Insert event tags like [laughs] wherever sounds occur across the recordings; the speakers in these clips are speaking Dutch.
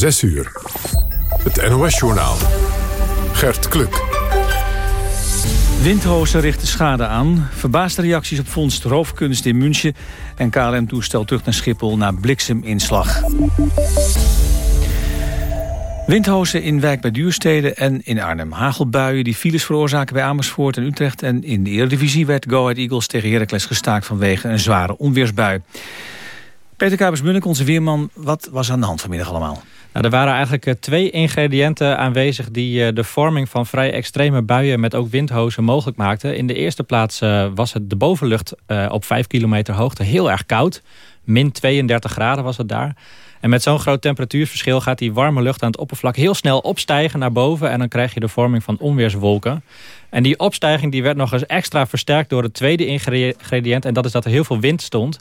6 uur. Het NOS-journaal. Gert Kluk. Windhozen richten schade aan. Verbaasde reacties op vondst roofkunst in München. En KLM-toestel terug naar Schiphol na blikseminslag. Windhozen in Wijk bij Duurstede en in Arnhem. Hagelbuien die files veroorzaken bij Amersfoort en Utrecht. En in de Eredivisie werd Go Ahead Eagles tegen Heracles gestaakt... vanwege een zware onweersbui. Peter Kabers-Munnik, onze weerman, wat was aan de hand vanmiddag allemaal? Nou, er waren eigenlijk eh, twee ingrediënten aanwezig... die eh, de vorming van vrij extreme buien met ook windhozen mogelijk maakten. In de eerste plaats eh, was het de bovenlucht op 5 kilometer hoogte heel erg koud. Min 32 graden was het daar. En met zo'n groot temperatuurverschil gaat die warme lucht aan het oppervlak heel snel opstijgen naar boven. En dan krijg je de vorming van onweerswolken. En die opstijging die werd nog eens extra versterkt door het tweede ingrediënt. En dat is dat er heel veel wind stond.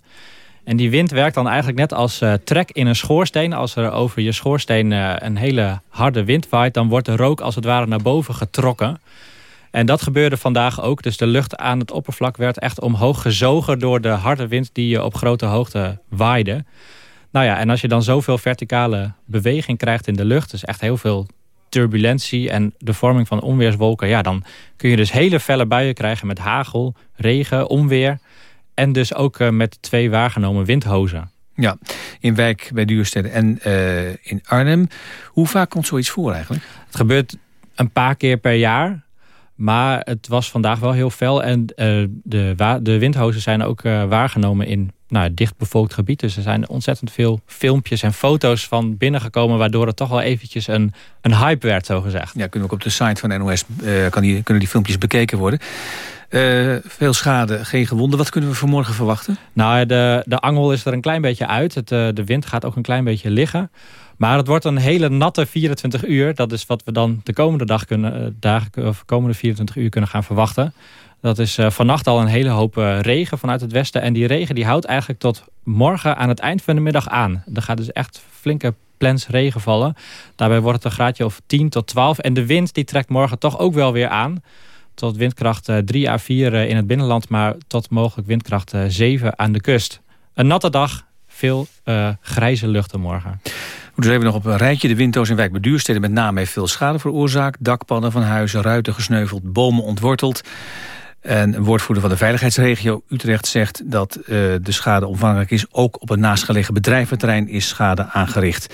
En die wind werkt dan eigenlijk net als uh, trek in een schoorsteen. Als er over je schoorsteen uh, een hele harde wind waait... dan wordt de rook als het ware naar boven getrokken. En dat gebeurde vandaag ook. Dus de lucht aan het oppervlak werd echt omhoog gezogen... door de harde wind die je op grote hoogte waaide. Nou ja, en als je dan zoveel verticale beweging krijgt in de lucht... dus echt heel veel turbulentie en de vorming van onweerswolken... ja, dan kun je dus hele felle buien krijgen met hagel, regen, onweer... en dus ook uh, met twee waargenomen windhozen. Ja, in Wijk bij Duurstede en uh, in Arnhem. Hoe vaak komt zoiets voor eigenlijk? Het gebeurt een paar keer per jaar... Maar het was vandaag wel heel fel. En uh, de, de windhozen zijn ook uh, waargenomen in nou, dichtbevolkt gebied. Dus er zijn ontzettend veel filmpjes en foto's van binnengekomen... waardoor het toch wel eventjes een, een hype werd, zo gezegd. Ja, kunnen we ook op de site van NOS kan die, kunnen die filmpjes bekeken worden. Uh, veel schade, geen gewonden. Wat kunnen we vanmorgen verwachten? Nou, de, de angel is er een klein beetje uit. Het, uh, de wind gaat ook een klein beetje liggen. Maar het wordt een hele natte 24 uur. Dat is wat we dan de komende dag kunnen, dagen, of komende 24 uur kunnen gaan verwachten. Dat is uh, vannacht al een hele hoop regen vanuit het westen. En die regen die houdt eigenlijk tot morgen aan het eind van de middag aan. Er gaat dus echt flinke plens regen vallen. Daarbij wordt het een graadje of 10 tot 12. En de wind die trekt morgen toch ook wel weer aan. Tot windkracht uh, 3 à 4 in het binnenland. Maar tot mogelijk windkracht 7 aan de kust. Een natte dag, veel grijze luchten morgen. Goed, dus even nog op een rijtje. De windhoos in Wijk bij Duurstede met name heeft veel schade veroorzaakt. Dakpannen van huizen, ruiten gesneuveld, bomen ontworteld. En een woordvoerder van de veiligheidsregio Utrecht zegt dat uh, de schade omvangrijk is. Ook op een naastgelegen bedrijventerrein is schade aangericht.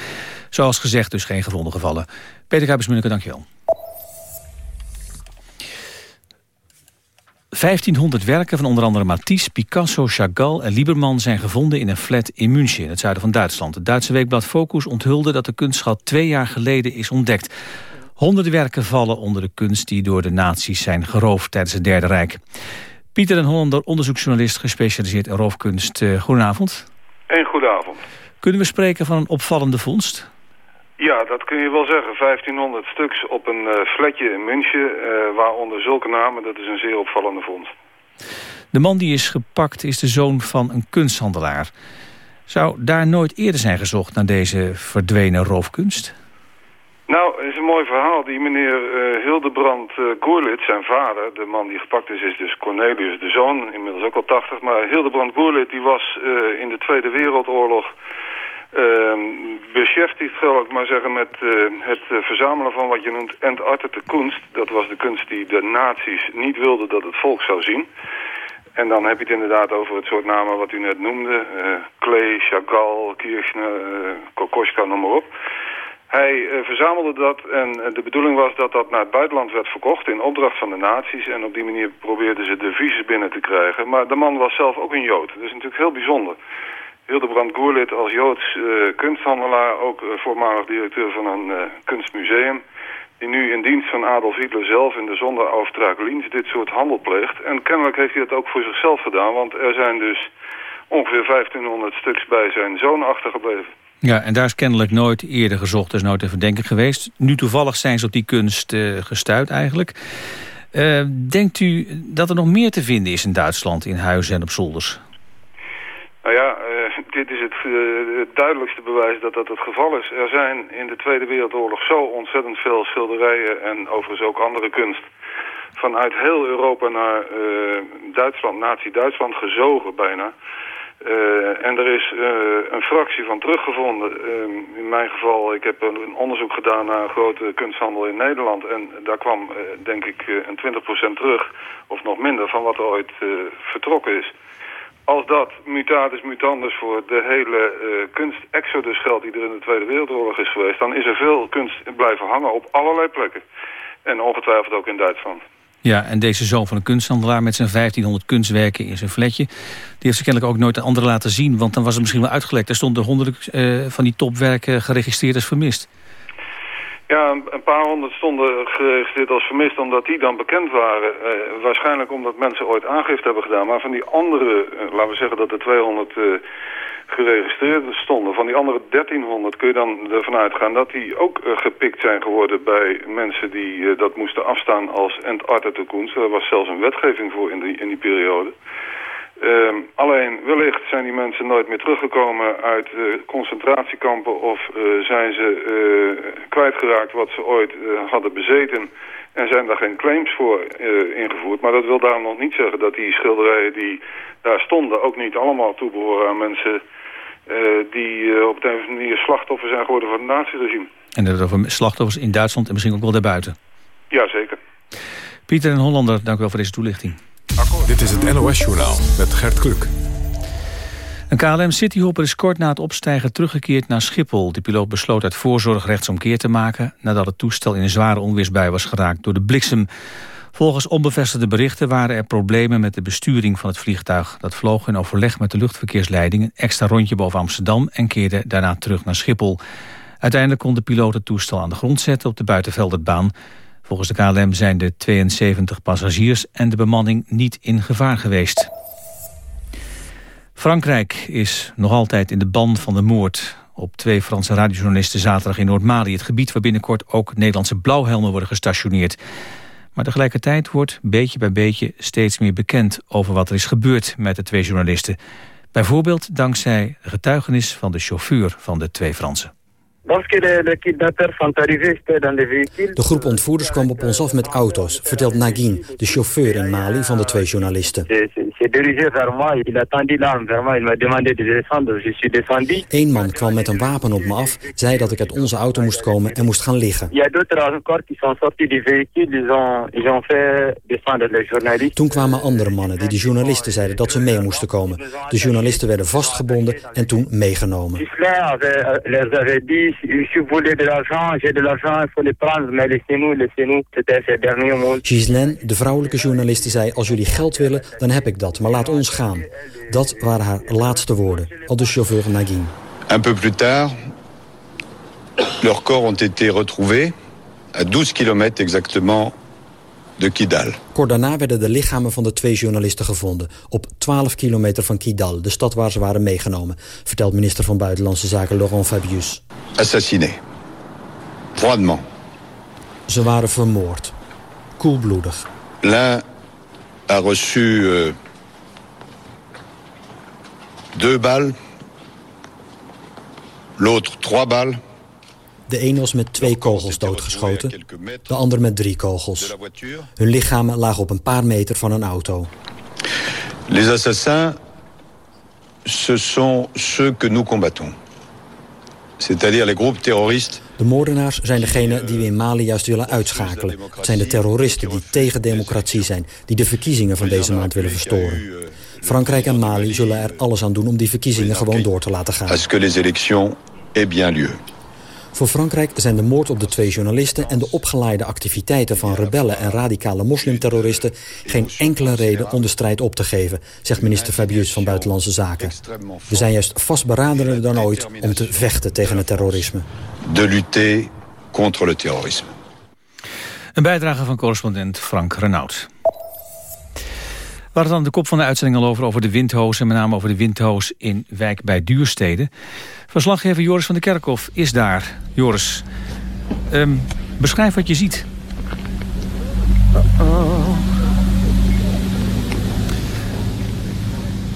Zoals gezegd dus geen gevonden gevallen. Peter Kuipers-Munneke, dankjewel. 1500 werken van onder andere Matisse, Picasso, Chagall en Lieberman zijn gevonden in een flat in München, in het zuiden van Duitsland. Het Duitse weekblad Focus onthulde dat de kunstschat twee jaar geleden is ontdekt. Honderden werken vallen onder de kunst die door de nazi's zijn geroofd tijdens het Derde Rijk. Pieter en Hollander, onderzoeksjournalist gespecialiseerd in roofkunst. Uh, goedenavond. Een goedenavond. Kunnen we spreken van een opvallende vondst? Ja, dat kun je wel zeggen. 1500 stuks op een uh, flatje in München, uh, waaronder zulke namen. Dat is een zeer opvallende vondst. De man die is gepakt is de zoon van een kunsthandelaar. Zou daar nooit eerder zijn gezocht naar deze verdwenen roofkunst? Nou, het is een mooi verhaal. Die meneer uh, Hildebrand uh, Goerlit, zijn vader, de man die gepakt is, is dus Cornelius, de zoon, inmiddels ook al 80. Maar Hildebrand Goerlit, die was uh, in de Tweede Wereldoorlog ehm, beschäftigd, zal ik maar zeggen, met het verzamelen van wat je noemt entartete kunst. Dat was de kunst die de nazi's niet wilden dat het volk zou zien. En dan heb je het inderdaad over het soort namen wat u net noemde. Klee, Chagall, Kirchner, Kokoschka, noem maar op. Hij verzamelde dat en de bedoeling was dat dat naar het buitenland werd verkocht in opdracht van de nazi's. En op die manier probeerden ze de visus binnen te krijgen. Maar de man was zelf ook een Jood. Dat is natuurlijk heel bijzonder. Hildebrand Goerlit als Joods uh, kunsthandelaar, ook voormalig directeur van een kunstmuseum. Die nu in dienst van Adolf Hitler zelf in de Sonderauftrag Linz dit soort handel pleegt. En kennelijk heeft hij dat ook voor zichzelf gedaan, want er zijn dus ongeveer 1500 stuks bij zijn zoon achtergebleven. Ja, en daar is kennelijk nooit eerder gezocht. Er is nooit te verdenken geweest. Nu toevallig zijn ze op die kunst uh, gestuurd eigenlijk. Uh, denkt u dat er nog meer te vinden is in Duitsland, in huizen en op zolders? Nou ja, dit is het, het, duidelijkste bewijs dat dat het geval is. Er zijn in de Tweede Wereldoorlog zo ontzettend veel schilderijen en overigens ook andere kunst vanuit heel Europa naar Duitsland, nazi-Duitsland gezogen bijna. Uh, en er is uh, een fractie van teruggevonden. Uh, in mijn geval, ik heb een onderzoek gedaan naar een grote kunsthandel in Nederland. En daar kwam, denk ik, een 20% terug, of nog minder, van wat er ooit vertrokken is. Als dat mutatis mutandis voor de hele kunst-exodus geldt die er in de Tweede Wereldoorlog is geweest... dan is er veel kunst blijven hangen op allerlei plekken. En ongetwijfeld ook in Duitsland. Ja, en deze zoon van een kunsthandelaar met zijn 1500 kunstwerken in zijn fletje... die heeft ze kennelijk ook nooit aan anderen laten zien... want dan was het misschien wel uitgelekt. Er stonden honderden uh, van die topwerken geregistreerd als vermist. Ja, een paar honderd stonden geregistreerd als vermist omdat die dan bekend waren. Uh, waarschijnlijk omdat mensen ooit aangifte hebben gedaan. Maar van die andere, uh, laten we zeggen dat er 200 geregistreerd stonden. Van die andere 1300 kun je dan ervan uitgaan dat die ook uh, gepikt zijn geworden bij mensen die uh, dat moesten afstaan als Entartetekunst. Er was zelfs een wetgeving voor in die, in die periode. Uh, alleen wellicht zijn die mensen nooit meer teruggekomen uit uh, concentratiekampen of zijn ze kwijtgeraakt wat ze ooit hadden bezeten en zijn daar geen claims voor ingevoerd. Maar dat wil daarom nog niet zeggen dat die schilderijen die daar stonden ook niet allemaal toebehoren aan mensen die op de een of andere manier slachtoffer zijn geworden van het naziregime. En dat over slachtoffers in Duitsland en misschien ook wel daarbuiten? Jazeker. Pieter en Hollander, dank u wel voor deze toelichting. Akkoord. Dit is het NOS-journaal met Gert Kluk. Een KLM Cityhopper is kort na het opstijgen teruggekeerd naar Schiphol. De piloot besloot uit voorzorg rechtsomkeer te maken... nadat het toestel in een zware onweersbui was geraakt door de bliksem. Volgens onbevestigde berichten waren er problemen met de besturing van het vliegtuig. Dat vloog in overleg met de luchtverkeersleiding een extra rondje boven Amsterdam en keerde daarna terug naar Schiphol. Uiteindelijk kon de piloot het toestel aan de grond zetten op de buitenvelderbaan. Volgens de KLM zijn de 72 passagiers en de bemanning niet in gevaar geweest. Frankrijk is nog altijd in de ban van de moord op twee Franse radiojournalisten zaterdag in Noord-Mali. Het gebied waar binnenkort ook Nederlandse blauwhelmen worden gestationeerd. Maar tegelijkertijd wordt beetje bij beetje steeds meer bekend over wat er is gebeurd met de twee journalisten. Bijvoorbeeld dankzij getuigenis van de chauffeur van de twee Fransen. De groep ontvoerders kwam op ons af met auto's, vertelt Nagin, de chauffeur in Mali van de twee journalisten. Eén man kwam met een wapen op me af, zei dat ik uit onze auto moest komen en moest gaan liggen. Toen kwamen andere mannen die de journalisten zeiden dat ze mee moesten komen. De journalisten werden vastgebonden en toen meegenomen je voulais de l'argent, j'ai de l'argent, il faut les prendre, mais laissez-nous, laissez-nous. C'était ces derniers mots. Ghislaine, de vrouwelijke journaliste, zei... als jullie geld willen, dan heb ik dat, maar laat ons gaan. Dat waren haar laatste woorden, al de chauffeur Nagin. Un peu plus tard, leurs corps ont été retrouvés à 12 km exactement de Kidal. Kort daarna werden de lichamen van de twee journalisten gevonden... op 12 kilometer van Kidal, de stad waar ze waren meegenomen... vertelt minister van Buitenlandse Zaken Laurent Fabius. Assassiné. Froidement. Ze waren vermoord. Koelbloedig. L'un a reçu euh, deux balles. L'autre trois balles. De een was met twee kogels doodgeschoten, de ander met drie kogels. Hun lichamen lagen op een paar meter van een auto. Les assassins, ce sont ceux que nous combattons. C'est-à-dire les groupes terroristes de moordenaars zijn degenen die we in Mali juist willen uitschakelen. Het zijn de terroristen die tegen democratie zijn... die de verkiezingen van deze maand willen verstoren. Frankrijk en Mali zullen er alles aan doen om die verkiezingen gewoon door te laten gaan. Voor Frankrijk zijn de moord op de twee journalisten... en de opgeleide activiteiten van rebellen en radicale moslimterroristen... geen enkele reden om de strijd op te geven, zegt minister Fabius van Buitenlandse Zaken. We zijn juist vastberadener dan ooit om te vechten tegen het terrorisme. De lutter contre le terrorisme. Een bijdrage van correspondent Frank Renaud. We hadden dan de kop van de uitzending al over, over de windhoos... met name over de windhoos in Wijk bij Duurstede. Verslaggever Joris van der Kerkhof is daar. Joris, um, beschrijf wat je ziet.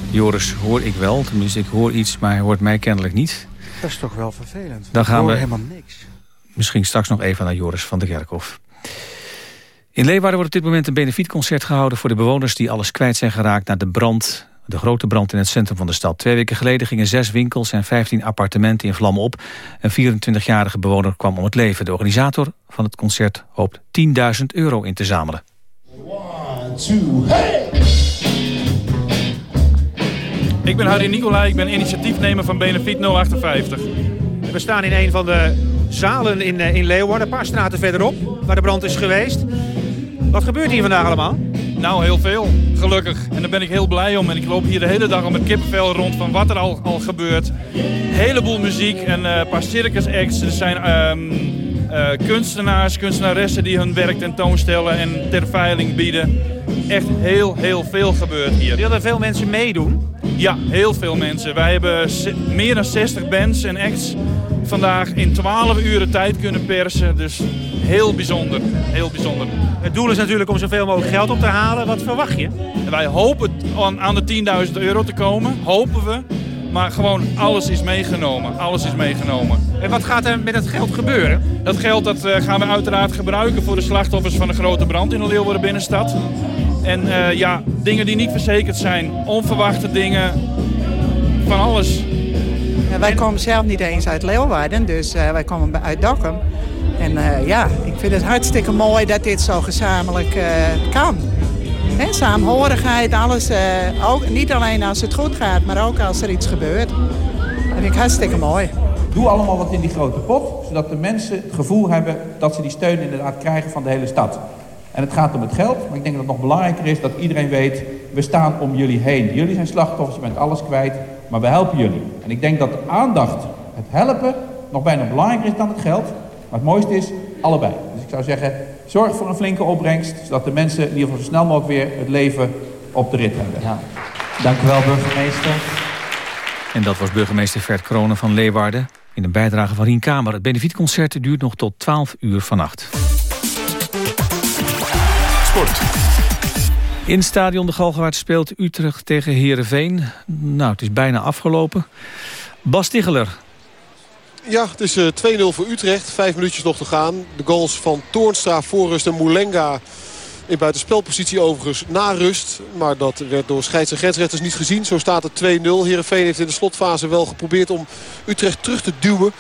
Joris hoor ik wel, tenminste ik hoor iets, maar hij hoort mij kennelijk niet. Dat is toch wel vervelend. Dan gaan we helemaal niks. Misschien straks nog even naar Joris van der Kerkhof. In Leeuwarden wordt op dit moment een benefietconcert gehouden... voor de bewoners die alles kwijt zijn geraakt... na de brand De grote brand in het centrum van de stad. Twee weken geleden gingen zes winkels en 15 appartementen in vlammen op. Een 24-jarige bewoner kwam om het leven. De organisator van het concert hoopt 10.000 euro in te zamelen. One, two, hey! Ik ben Harry Nicolai, ik ben initiatiefnemer van Benefiet 058. We staan in een van de zalen in, eh, in Leeuwarden, een paar straten verderop, waar de brand is geweest. Wat gebeurt hier vandaag allemaal? Nou, heel veel, gelukkig. En daar ben ik heel blij om. En ik loop hier de hele dag al met kippenvel rond van wat er al, al gebeurt. Heleboel muziek en uh, een paar circus acts. Er zijn um, uh, kunstenaars, kunstenaressen die hun werk tentoonstellen en ter veiling bieden. Echt heel, heel veel gebeurt hier. Willen veel mensen meedoen? Ja, heel veel mensen. Wij hebben meer dan 60 bands en acts vandaag in 12 uren tijd kunnen persen. Dus heel bijzonder. Heel bijzonder. Het doel is natuurlijk om zoveel mogelijk geld op te halen. Wat verwacht je? wij hopen aan de 10.000 euro te komen. Hopen we. Maar gewoon alles is meegenomen. Alles is meegenomen. En wat gaat er met dat geld gebeuren? Dat geld dat, uh, gaan we uiteraard gebruiken voor de slachtoffers van de grote brand in de Leeuwarden binnenstad. En uh, ja, dingen die niet verzekerd zijn. Onverwachte dingen. Van alles. Ja, wij komen zelf niet eens uit Leeuwarden. Dus uh, wij komen uit Dokkum. En ja, ik vind het hartstikke mooi dat dit zo gezamenlijk kan. He, saamhorigheid, alles. ook, niet alleen als het goed gaat, maar ook als er iets gebeurt. Dat vind ik hartstikke mooi. Doe allemaal wat in die grote pot, zodat de mensen het gevoel hebben dat ze die steun inderdaad krijgen van de hele stad. En het gaat om het geld, maar ik denk dat het nog belangrijker is dat iedereen weet, we staan om jullie heen. Jullie zijn slachtoffers, je bent alles kwijt, maar we helpen jullie. En ik denk dat de aandacht, het helpen, nog bijna belangrijker is dan het geld. Maar het mooiste is, allebei. Dus ik zou zeggen, zorg voor een flinke opbrengst, zodat de mensen in ieder geval zo snel mogelijk weer het leven op de rit hebben. Ja. Dank u wel, burgemeester. En dat was burgemeester Vert Kronen van Leeuwarden. In een bijdrage van Rien Kamer. Het benefietconcert duurt nog tot 12 uur vannacht. Sport. In stadion de Galgenwaard speelt Utrecht tegen Heerenveen. Nou, het is bijna afgelopen. Bas Ticheler. Ja, het is 2-0 eh, voor Utrecht. Vijf minuutjes nog te gaan. De goals van Toornstra, Forrest en Moulenga in buitenspelpositie overigens na rust. Maar dat werd door scheids- en grensrechters niet gezien. Zo staat het 2-0. Heerenveen heeft in de slotfase wel geprobeerd om Utrecht terug te duwen.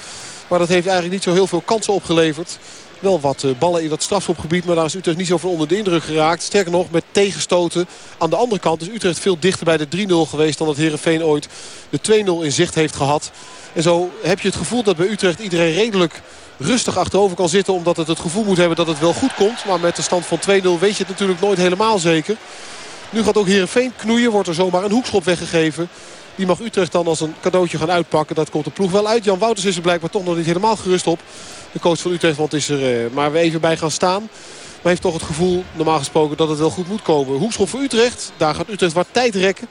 Maar dat heeft eigenlijk niet zo heel veel kansen opgeleverd. Wel wat eh, ballen in dat strafschopgebied. Maar daar is Utrecht niet zoveel onder de indruk geraakt. Sterker nog, met tegenstoten. Aan de andere kant is Utrecht veel dichter bij de 3-0 geweest... dan dat Heerenveen ooit de 2-0 in zicht heeft gehad. En zo heb je het gevoel dat bij Utrecht iedereen redelijk rustig achterover kan zitten. Omdat het het gevoel moet hebben dat het wel goed komt. Maar met de stand van 2-0 weet je het natuurlijk nooit helemaal zeker. Nu gaat ook Heerenveen knoeien. Wordt er zomaar een hoekschop weggegeven. Die mag Utrecht dan als een cadeautje gaan uitpakken. Dat komt de ploeg wel uit. Jan Wouters is er blijkbaar toch nog niet helemaal gerust op. De coach van Utrecht, want is er uh, maar even bij gaan staan. Maar heeft toch het gevoel, normaal gesproken, dat het wel goed moet komen. Hoekschop voor Utrecht. Daar gaat Utrecht wat tijd rekken.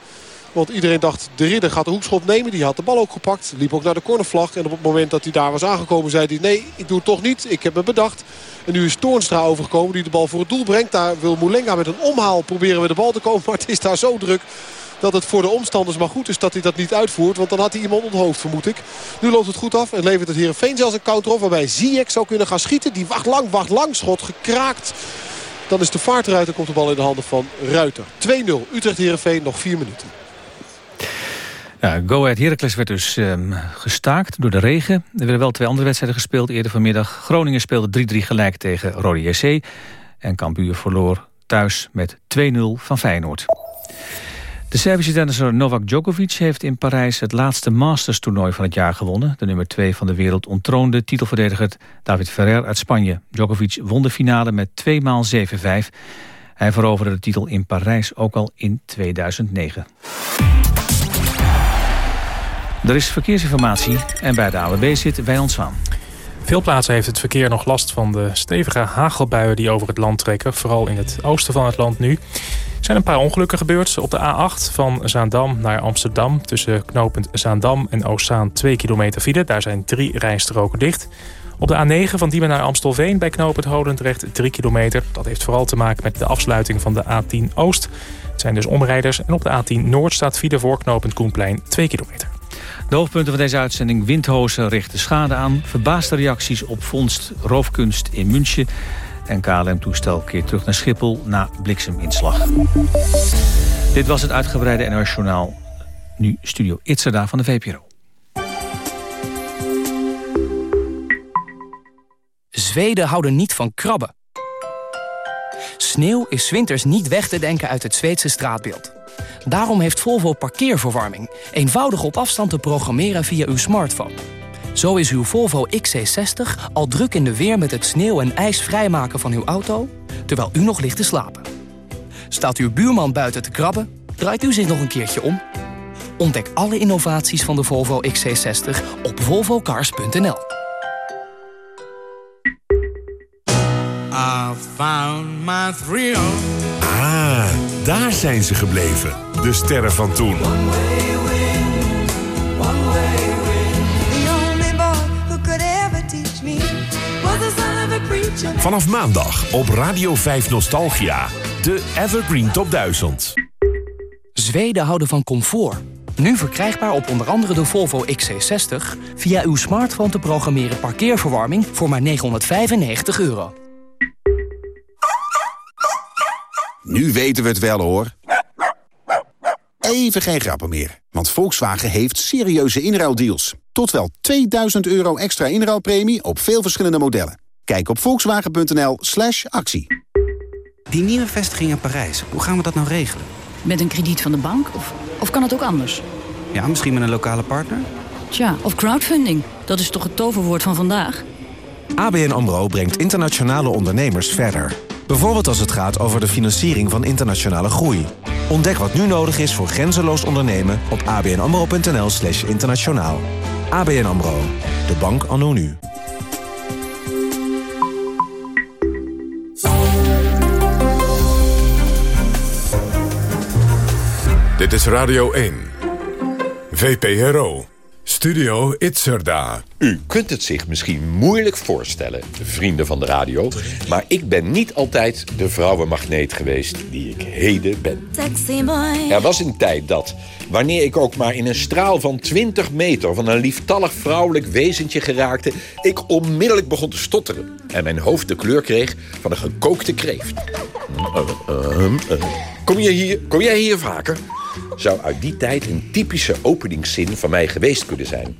Want iedereen dacht, de ridder gaat de hoekschop nemen. Die had de bal ook gepakt. Liep ook naar de cornervlag. En op het moment dat hij daar was aangekomen zei hij... nee, ik doe het toch niet. Ik heb me bedacht. En nu is Toornstra overgekomen die de bal voor het doel brengt. Daar wil Moulenga met een omhaal proberen we de bal te komen. [laughs] Maar het is daar zo druk dat het voor de omstanders maar goed is dat hij dat niet uitvoert. Want dan had hij iemand onthoofd, vermoed ik. Nu loopt het goed af en levert het Heerenveen zelfs een counter op. Waarbij Ziyech zou kunnen gaan schieten. Die wacht lang, wacht lang. Schot gekraakt. Dan is de vaart eruit en komt de bal in de handen van Ruiter. 2-0. Utrecht-Heerenveen, nog 4 minuten. Go Ahead Heracles werd dus um, gestaakt door de regen. Er werden wel twee andere wedstrijden gespeeld eerder vanmiddag. Groningen speelde 3-3 gelijk tegen Rode JC. En Cambuur verloor thuis met 2-0 van Feyenoord. De Servische tennisser Novak Djokovic heeft in Parijs het laatste Masters-toernooi van het jaar gewonnen. De nummer 2 van de wereld ontroonde titelverdediger David Ferrer uit Spanje. Djokovic won de finale met 2 x 7-5. Hij veroverde de titel in Parijs ook al in 2009. Er is verkeersinformatie en bij de AWB zit Wijnand Zwaan. Veel plaatsen heeft het verkeer nog last van de stevige hagelbuien die over het land trekken. Vooral in het oosten van het land nu. Er zijn een paar ongelukken gebeurd. Op de A8 van Zaandam naar Amsterdam. Tussen knooppunt Zaandam en Oostzaan 2 kilometer file. Daar zijn drie rijstroken dicht. Op de A9 van Diemen naar Amstelveen bij knooppunt Holendrecht 3 kilometer. Dat heeft vooral te maken met de afsluiting van de A10 Oost. Het zijn dus omrijders. En op de A10 Noord staat file voor knooppunt Koenplein 2 kilometer. De hoofdpunten van deze uitzending. Windhozen richten schade aan. Verbaasde reacties op vondst roofkunst in München. En KLM-toestel keert terug naar Schiphol na blikseminslag. Dit was het uitgebreide NOS Journaal. Nu studio Itzerda van de VPRO. Zweden houden niet van krabben. Sneeuw is winters niet weg te denken uit het Zweedse straatbeeld. Daarom heeft Volvo parkeerverwarming. Eenvoudig op afstand te programmeren via uw smartphone. Zo is uw Volvo XC60 al druk in de weer met het sneeuw en ijs vrijmaken van uw auto... terwijl u nog ligt te slapen. Staat uw buurman buiten te krabben, draait u zich nog een keertje om. Ontdek alle innovaties van de Volvo XC60 op volvocars.nl. I found my thrill. Ah, daar zijn ze gebleven. De sterren van toen. Vanaf maandag op Radio 5 Nostalgia. De Evergreen Top 1000. Zweden houden van comfort. Nu verkrijgbaar op onder andere de Volvo XC60... via uw smartphone te programmeren parkeerverwarming voor maar 995 euro. Nu weten we het wel hoor. Even geen grappen meer. Want Volkswagen heeft serieuze inruildeals. Tot wel 2000 euro extra inruilpremie op veel verschillende modellen. Kijk op volkswagen.nl slash actie. Die nieuwe vestiging in Parijs, hoe gaan we dat nou regelen? Met een krediet van de bank? Of, of kan het ook anders? Ja, misschien met een lokale partner? Tja, of crowdfunding. Dat is toch het toverwoord van vandaag? ABN AMRO brengt internationale ondernemers verder. Bijvoorbeeld als het gaat over de financiering van internationale groei. Ontdek wat nu nodig is voor grenzeloos ondernemen op abnamro.nl slash internationaal. ABN AMRO, de bank anno nu. Dit is Radio 1. VPRO. Studio Itzerda. U kunt het zich misschien moeilijk voorstellen, vrienden van de radio... maar ik ben niet altijd de vrouwenmagneet geweest die ik heden ben. Er was een tijd dat, wanneer ik ook maar in een straal van 20 meter... van een lieftallig vrouwelijk wezentje geraakte... ik onmiddellijk begon te stotteren... en mijn hoofd de kleur kreeg van een gekookte kreeft. Kom, je hier, kom jij hier vaker? Zou uit die tijd een typische openingszin van mij geweest kunnen zijn.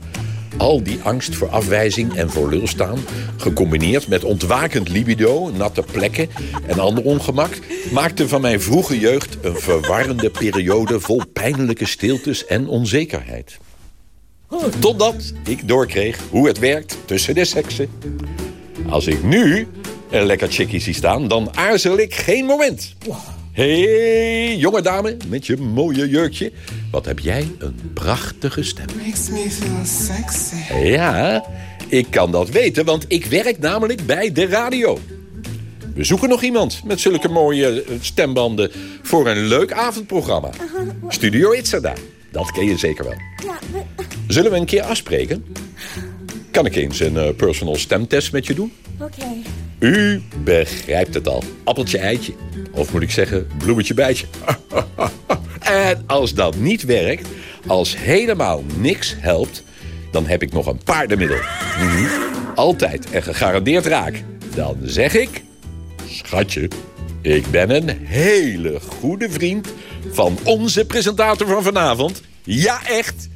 Al die angst voor afwijzing en voor lul staan... gecombineerd met ontwakend libido, natte plekken en ander ongemak... maakte van mijn vroege jeugd een verwarrende periode... vol pijnlijke stiltes en onzekerheid. Totdat ik doorkreeg hoe het werkt tussen de seksen. Als ik nu een lekker chickie zie staan, dan aarzel ik geen moment. Hey, jonge dame met je mooie jurkje. Wat heb jij een prachtige stem. Makes me feel sexy. Ja, ik kan dat weten, want ik werk namelijk bij de radio. We zoeken nog iemand met zulke mooie eh, stembanden... voor een leuk avondprogramma. Studio Itzerda, dat ken je zeker wel. Zullen we een keer afspreken? Kan ik eens een eh, personal stemtest met je doen? Oké. U begrijpt het al. Appeltje, eitje. Of moet ik zeggen, bloemetje, bijtje. [laughs] en als dat niet werkt, als helemaal niks helpt... dan heb ik nog een paardenmiddel. Mhm. Altijd en gegarandeerd raak. Dan zeg ik... Schatje, ik ben een hele goede vriend... van onze presentator van vanavond. Ja, echt.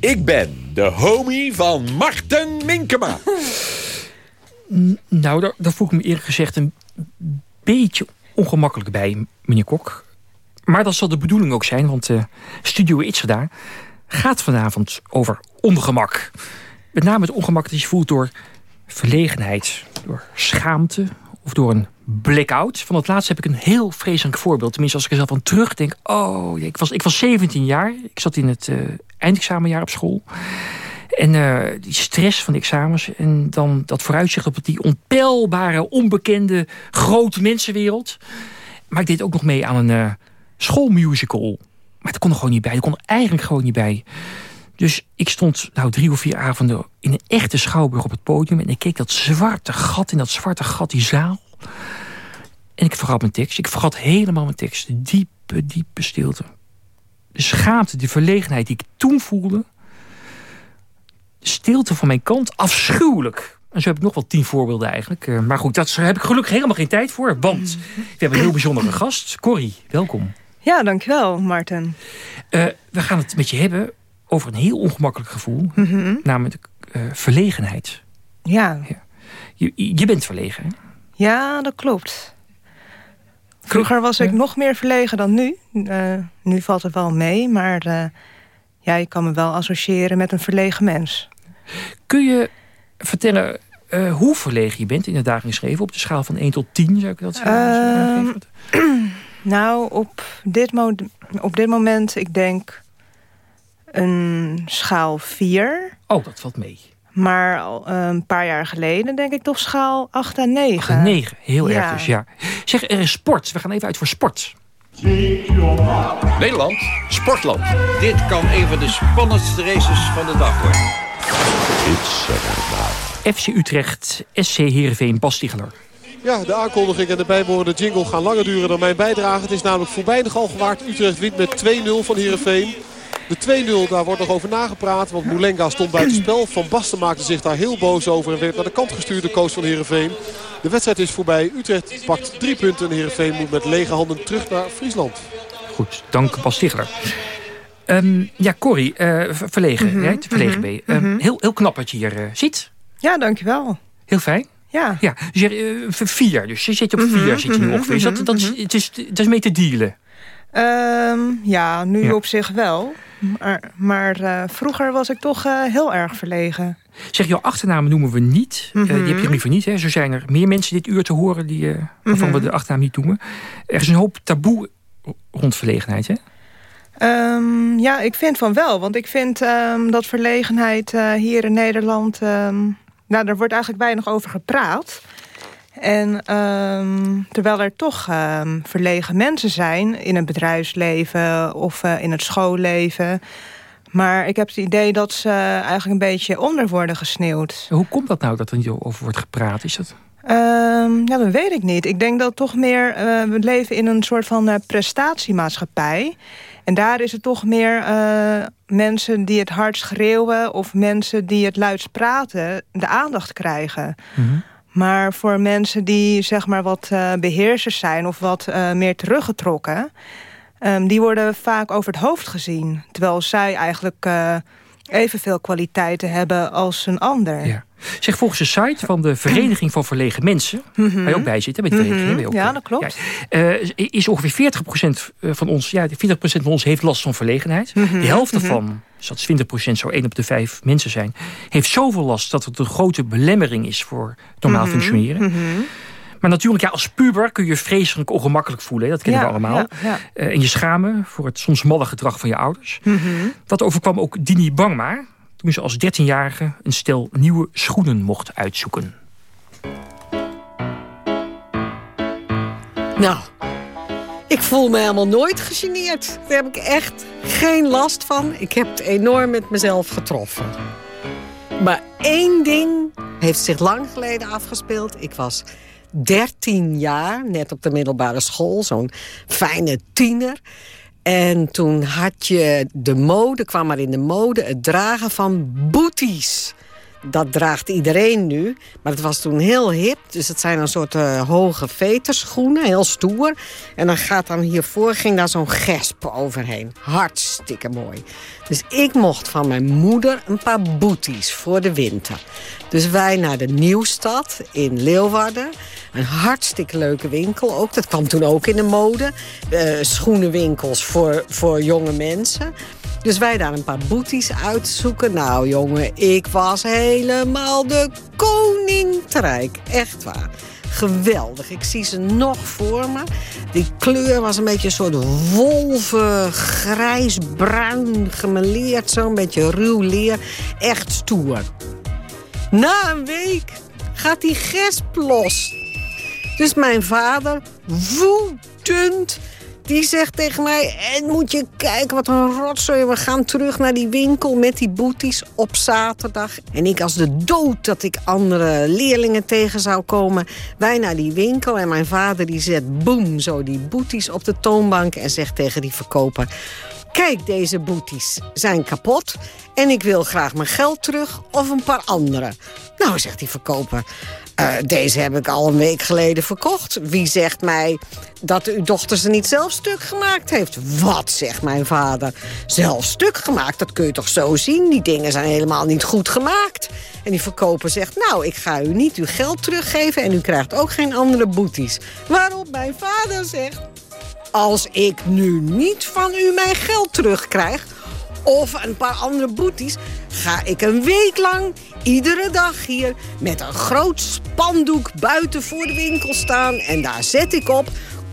Ik ben de homie van Marten Minkema. [laughs] Nou, daar, daar voel ik me eerlijk gezegd een beetje ongemakkelijk bij, meneer Kok. Maar dat zal de bedoeling ook zijn, want eh, Studio Itzerda gaat vanavond over ongemak. Met name het ongemak dat je voelt door verlegenheid, door schaamte of door een blackout. Van dat laatste heb ik een heel vreselijk voorbeeld. Tenminste, als ik er zelf aan terugdenk. Oh, ik was, ik was 17 jaar. Ik zat in het eh, eindexamenjaar op school. En eh, die stress van de examens. En dan dat vooruitzicht op die onpeilbare, onbekende, grote mensenwereld. Maar ik deed ook nog mee aan een eh, schoolmusical. Maar dat kon er gewoon niet bij. Dat kon er eigenlijk gewoon niet bij. Dus ik stond nou drie of vier avonden in een echte schouwburg op het podium. En ik keek dat zwarte gat in dat zwarte gat, die zaal. En ik vergat mijn tekst. Ik vergat helemaal mijn tekst. Diepe, diepe stilte. De schaamte, de verlegenheid die ik toen voelde. Stilte van mijn kant, afschuwelijk. En zo heb ik nog wel tien voorbeelden eigenlijk. Eh, Maar goed, daar heb ik gelukkig helemaal geen tijd voor. Want we hebben een heel bijzondere [laughs] gast. Corrie, welkom. Ja, dankjewel, Martin. Uh, we gaan het met je hebben over een heel ongemakkelijk gevoel. Mhm. Namelijk uh, verlegenheid. Ja. ja. Je, je bent verlegen, hè? Ja, dat klopt. Vroeger was ik nog meer verlegen dan nu. Uh, nu valt het wel mee, maar ja, je kan me wel associëren met een verlegen mens. Kun je vertellen uh, hoe verlegen je bent in het dagelijks leven? Op de schaal van 1 tot 10 zou ik dat zeggen? [clears throat] nou, op dit, op dit moment, ik denk een schaal 4. Oh, dat valt mee. Maar al een paar jaar geleden denk ik toch schaal 8 en 9. 8 en 9, heel ja. erg dus, ja. Zeg, er is sport. We gaan even uit voor sport. Nederland, sportland. Dit kan een van de spannendste races van de dag worden. FC Utrecht, SC Heerenveen, Bas Ticheler. Ja, de aankondiging en de bijbehorende jingle gaan langer duren dan mijn bijdrage. Het is namelijk voorbij de Galgenwaard. Utrecht wint met 2-0 van Heerenveen. De 2-0, daar wordt nog over nagepraat. Want Moulenga stond buiten [clears throat] spel. Van Basten maakte zich daar heel boos over. En werd naar de kant gestuurd, de coach van Heerenveen. De wedstrijd is voorbij. Utrecht pakt drie punten. En Heerenveen moet met lege handen terug naar Friesland. Goed, dank Bas Stigler. Um, ja, Corrie, uh, verlegen. Mm -hmm, hè, verlegen mm -hmm. Um, heel, heel knap dat je hier uh, ziet. Ja, dankjewel. Heel fijn. Ja. ja dus je, uh, vier, dus je zit op vier mm -hmm, zit je nu ongeveer. Is dat, dat, het, is, het is mee te dealen. Um, ja, nu ja. op zich wel. Maar, maar uh, vroeger was ik toch uh, heel erg verlegen. Zeg, jouw achternaam noemen we niet. Mm -hmm. uh, die heb je liever niet. Hè? Zo zijn er meer mensen dit uur te horen die, waarvan mm -hmm. we de achternaam niet noemen. Er is een hoop taboe rond verlegenheid, hè? Um, ja, ik vind van wel. Want ik vind um, dat verlegenheid hier in Nederland... Um, nou, daar wordt eigenlijk weinig over gepraat. En terwijl er toch verlegen mensen zijn in het bedrijfsleven of uh, in het schoolleven. Maar ik heb het idee dat ze eigenlijk een beetje onder worden gesneeuwd. Hoe komt dat nou dat er niet over wordt gepraat? Is dat... Um, ja, dat weet ik niet. Ik denk dat toch meer... Uh, we leven in een soort van uh, prestatiemaatschappij. En daar is het toch meer uh, mensen die het hard schreeuwen... of mensen die het luidst praten, de aandacht krijgen. Mm -hmm. Maar voor mensen die zeg maar wat beheersers zijn of wat meer teruggetrokken... Um, die worden vaak over het hoofd gezien. Terwijl zij eigenlijk evenveel kwaliteiten hebben als een ander. Ja. Zeg, volgens de site van de Vereniging van Verlegen Mensen... Mm -hmm. waar je ook bij zit, hè, met de vereniging. Mm -hmm. Ja, dat klopt. Ja, is ongeveer 40% van ons... Ja, 40% van ons heeft last van verlegenheid. Mm -hmm. De helft daarvan... Dus dat 20% zou 1 op de 5 mensen zijn... heeft zoveel last dat het een grote belemmering is voor normaal Mhm, functioneren. Maar natuurlijk, ja, als puber kun je vreselijk ongemakkelijk voelen. Dat kennen ja, we allemaal. Ja, ja. Uh, en je schamen voor het soms malle gedrag van je ouders. Dat overkwam ook Dini Bangma... toen als 13-jarige een stel nieuwe schoenen mocht uitzoeken. Nou, ik voel me helemaal nooit gegeneerd. Daar heb ik echt geen last van. Ik heb het enorm met mezelf getroffen. Maar één ding heeft zich lang geleden afgespeeld. Ik was 13 jaar, net op de middelbare school. Zo'n fijne tiener. En toen had je de mode, kwam maar in de mode... het dragen van booties dat draagt iedereen nu. Maar het was toen heel hip. Dus het zijn een soort uh, hoge veterschoenen. Heel stoer. En dan gaat dan hiervoor ging daar zo'n gesp overheen. Hartstikke mooi. Dus ik mocht van mijn moeder een paar booties voor de winter. Dus wij naar de Nieuwstad in Leeuwarden. Een hartstikke leuke winkel ook. Dat kwam toen ook in de mode. Uh, schoenenwinkels voor, voor jonge mensen. Dus wij daar een paar booties uitzoeken. Nou jongen, ik was helemaal de koning. Echt waar. Geweldig. Ik zie ze nog voor me. Die kleur was een beetje een soort wolven, grijs-bruin, gemeleerd. Zo'n beetje ruw leer. Echt stoer. Na een week gaat die gesp los. Dus mijn vader, woedend die zegt tegen mij, en moet je kijken wat een rotzooi. We gaan terug naar die winkel met die booties op zaterdag. En ik als de dood dat ik andere leerlingen tegen zou komen. Wij naar die winkel en mijn vader die zet boem zo die booties op de toonbank. En zegt tegen die verkoper, Kijk, deze booties zijn kapot en ik wil graag mijn geld terug of een paar andere. Nou, zegt die verkoper, uh, deze heb ik al een week geleden verkocht. Wie zegt mij dat uw dochter ze niet zelf stuk gemaakt heeft? Wat, zegt mijn vader. Zelf stuk gemaakt, dat kun je toch zo zien? Die dingen zijn helemaal niet goed gemaakt. En die verkoper zegt, nou, ik ga u niet uw geld teruggeven... en u krijgt ook geen andere boeties. Waarop mijn vader zegt... als ik nu niet van u mijn geld terugkrijg of een paar andere boeties... ga ik een week lang iedere dag hier met een groot spandoek buiten voor de winkel staan... en daar zet ik op,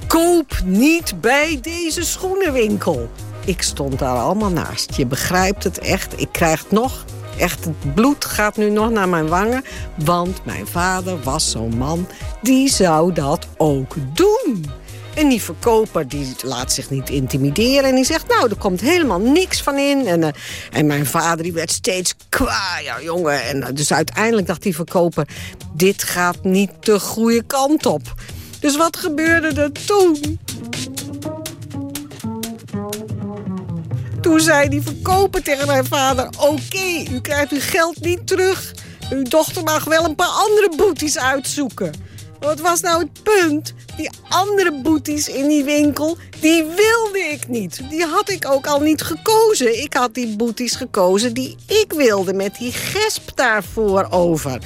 koop niet bij deze schoenenwinkel. Ik stond daar allemaal naast. Je begrijpt het echt. Ik krijg het nog echt het bloed gaat nu nog naar mijn wangen. Want mijn vader was zo'n man, die zou dat ook doen. En die verkoper die laat zich niet intimideren. En die zegt, nou, er komt helemaal niks van in. En, uh, en mijn vader die werd steeds kwaad, ja, jongen. En uh, dus uiteindelijk dacht die verkoper... dit gaat niet de goede kant op. Dus wat gebeurde er toen? Toen zei die verkoper tegen mijn vader... oké, u krijgt uw geld niet terug. Uw dochter mag wel een paar andere boeties uitzoeken. Wat was nou het punt? Die andere boeties in die winkel, die wilde ik niet. Die had ik ook al niet gekozen. Ik had die boeties gekozen die ik wilde, met die gesp daarvoor over.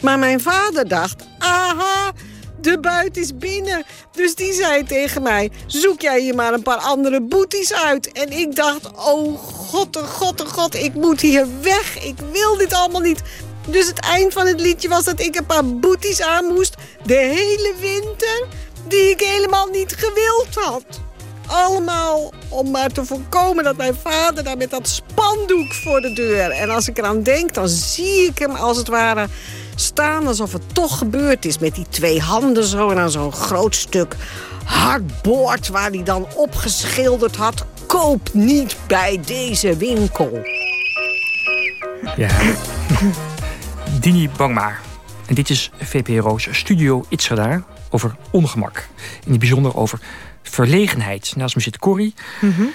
Maar mijn vader dacht, aha, de buit is binnen. Dus die zei tegen mij, zoek jij hier maar een paar andere boeties uit. En ik dacht, oh god, oh god, oh god, ik moet hier weg. Ik wil dit allemaal niet. Dus het eind van het liedje was dat ik een paar boeties aan moest. De hele winter, die ik helemaal niet gewild had. Allemaal om maar te voorkomen dat mijn vader daar met dat spandoek voor de deur. En als ik eraan denk, dan zie ik hem als het ware staan alsof het toch gebeurd is. Met die twee handen zo en dan zo'n groot stuk hardboord waar hij dan opgeschilderd had. Koop niet bij deze winkel. Ja. Dini Bangma. En dit is VPRO's Studio Itzerda over ongemak. In het bijzonder over verlegenheid. Naast me zit Corrie. Mm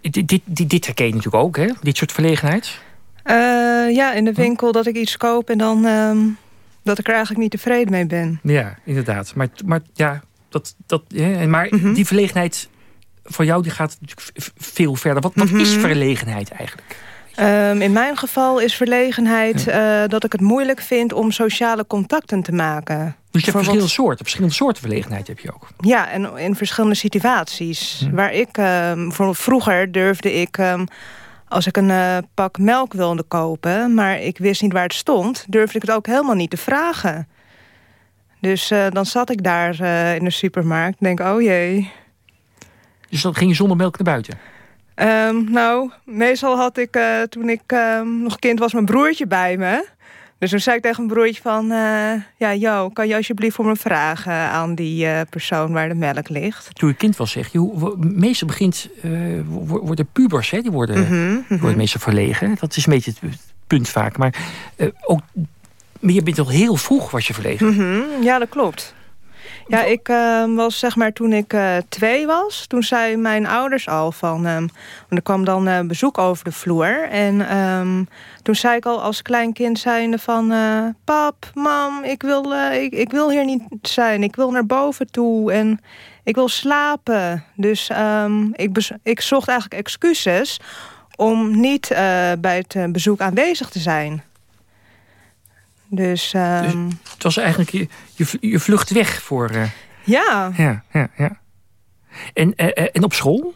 dit, dit, dit, dit herken je natuurlijk ook, hè? Dit soort verlegenheid. Uh, ja, in de winkel dat ik iets koop en dan um, dat ik er eigenlijk niet tevreden mee ben. Ja, inderdaad. Maar, maar ja, dat, dat, ja, maar mm -hmm. die verlegenheid voor jou die gaat natuurlijk veel verder. Wat, wat mm -hmm. is verlegenheid eigenlijk? Um, in mijn geval is verlegenheid uh, dat ik het moeilijk vind om sociale contacten te maken. Dus je hebt verschillende soorten, verschillende soorten verlegenheid heb je ook. Ja, en in verschillende situaties. Hm. Waar ik, um, vroeger durfde ik, um, als ik een uh, pak melk wilde kopen... maar ik wist niet waar het stond, durfde ik het ook helemaal niet te vragen. Dus uh, dan zat ik daar in de supermarkt en denk, oh jee. Dus dan ging je zonder melk naar buiten? Um, nou, meestal had ik, uh, toen ik um, nog kind was, mijn broertje bij me. Dus toen zei ik tegen mijn broertje van... Uh, ja, Jo, kan je alsjeblieft voor me vragen aan die uh, persoon waar de melk ligt? Toen je kind was, zeg je, meestal begint... worden pubers, hè, die worden, mm -hmm, mm -hmm. worden meestal verlegen. Dat is een beetje het punt vaak. Maar ook... Maar je bent al heel vroeg was je verlegen. Mm -hmm, ja, dat klopt. Ja, ik uh, was zeg maar toen ik uh, twee was. Toen zei mijn ouders al van... Um, er kwam dan uh, bezoek over de vloer. En um, toen zei ik al als klein kind zijnde van... pap, mam, ik wil, ik, ik, wil hier niet zijn. Ik wil naar boven toe en ik wil slapen. Dus ik, ik zocht eigenlijk excuses om niet bij het bezoek aanwezig te zijn. Dus, um... dus, het was eigenlijk je, je, je vlucht weg voor... Uh... Ja. Ja, ja, ja. En, uh, en op school?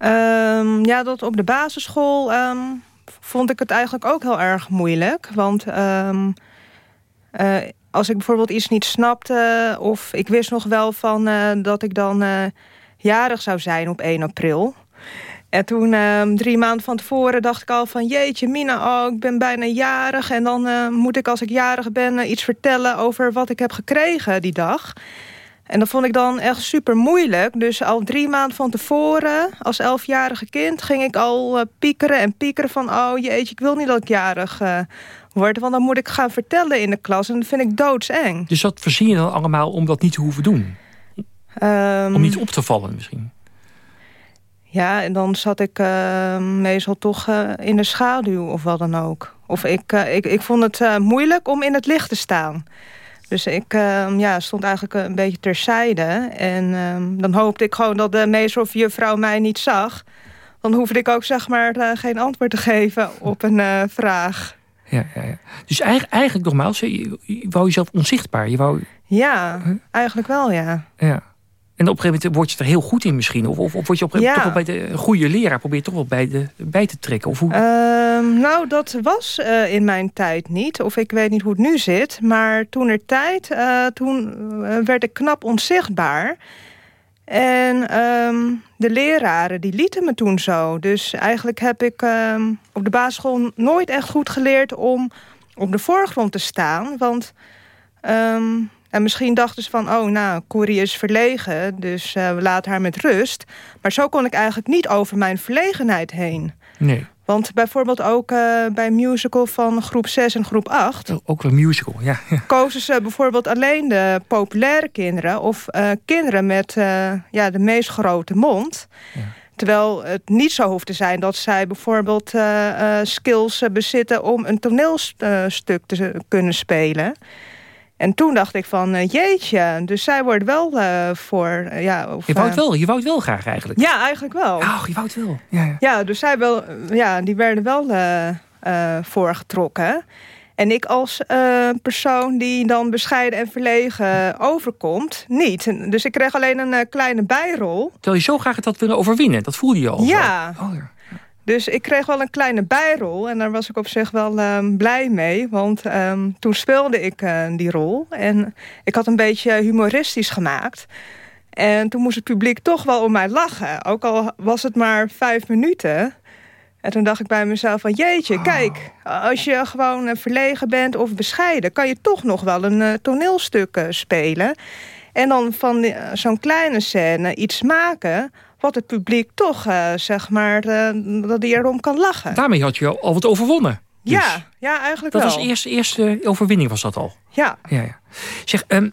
Um, ja, dat op de basisschool um, vond ik het eigenlijk ook heel erg moeilijk. Want uh, als ik bijvoorbeeld iets niet snapte... of ik wist nog wel van dat ik dan jarig zou zijn op 1 april... En toen, uh, drie maanden van tevoren, dacht ik al van... jeetje, Mina, oh, ik ben bijna jarig. En dan uh, moet ik, als ik jarig ben, uh, iets vertellen over wat ik heb gekregen die dag. En dat vond ik dan echt super moeilijk. Dus al drie maanden van tevoren, als elfjarige kind... ging ik al piekeren en piekeren van... oh jeetje, ik wil niet dat ik jarig word... want dan moet ik gaan vertellen in de klas. En dat vind ik doodseng. Dus dat verzin je dan allemaal om dat niet te hoeven doen? Um, om niet op te vallen misschien? Ja, en dan zat ik uh, meestal toch uh, in de schaduw of wat dan ook. Of ik, uh, ik, ik vond het moeilijk om in het licht te staan. Dus ik ehm, ja, stond eigenlijk een beetje terzijde. En ehm, dan hoopte ik gewoon dat de meester of juffrouw mij niet zag. Dan hoefde ik ook zeg maar geen antwoord te geven op een vraag. Ja, ja, ja. Dus eigenlijk, eigenlijk nogmaals, je, je wou jezelf onzichtbaar. Je wou... Ja, eigenlijk wel, ja. Ja. En op een gegeven moment word je er heel goed in misschien. Of, of, of word je op een gegeven moment toch wel bij de goede leraar... probeer je toch wel bij, de, bij te trekken? Of hoe? Uh, nou, dat was uh, in mijn tijd niet. Of ik weet niet hoe het nu zit. Maar toen er tijd, uh, toen werd ik knap onzichtbaar. En um, de leraren, die lieten me toen zo. Dus eigenlijk heb ik um, op de basisschool nooit echt goed geleerd... om op de voorgrond te staan. Want... Um, en misschien dachten ze van, oh nou, Corrie is verlegen, dus uh, we laten haar met rust. Maar zo kon ik eigenlijk niet over mijn verlegenheid heen. Nee. Want bijvoorbeeld ook uh, bij musical van groep 6 en groep 8... Ook een musical, ja. [laughs] Kozen ze bijvoorbeeld alleen de populaire kinderen... of uh, kinderen met ja, de meest grote mond... Ja. Terwijl het niet zo hoeft te zijn dat zij bijvoorbeeld skills bezitten... om een toneelstuk te kunnen spelen... En toen dacht ik van, uh, jeetje, dus zij wordt wel uh, voor... Uh, ja, of, je, wou het wel, je wou het wel graag eigenlijk. Ja, eigenlijk wel. Oh, je wou het wel. Ja, ja. ja dus zij wel, ja, die werden wel voorgetrokken. En ik als persoon die dan bescheiden en verlegen overkomt, niet. Dus ik kreeg alleen een kleine bijrol. Terwijl je zo graag het had willen overwinnen, dat voelde je al. Ja. Oh, ja. Dus ik kreeg wel een kleine bijrol en daar was ik op zich wel um, blij mee. Want um, toen speelde ik uh, die rol en ik had een beetje humoristisch gemaakt. En toen moest het publiek toch wel om mij lachen. Ook al was het maar vijf minuten. En toen dacht ik bij mezelf van jeetje, oh. kijk, als je gewoon uh, verlegen bent of bescheiden... kan je toch nog wel een uh, toneelstuk spelen. En dan van zo'n kleine scène iets maken wat het publiek toch, uh, zeg maar, uh, dat die erom kan lachen. Daarmee had je al wat overwonnen. Dus. Ja, ja, eigenlijk dat wel. Dat was eerste, eerste overwinning was dat al? Ja. ja, ja. Zeg, um,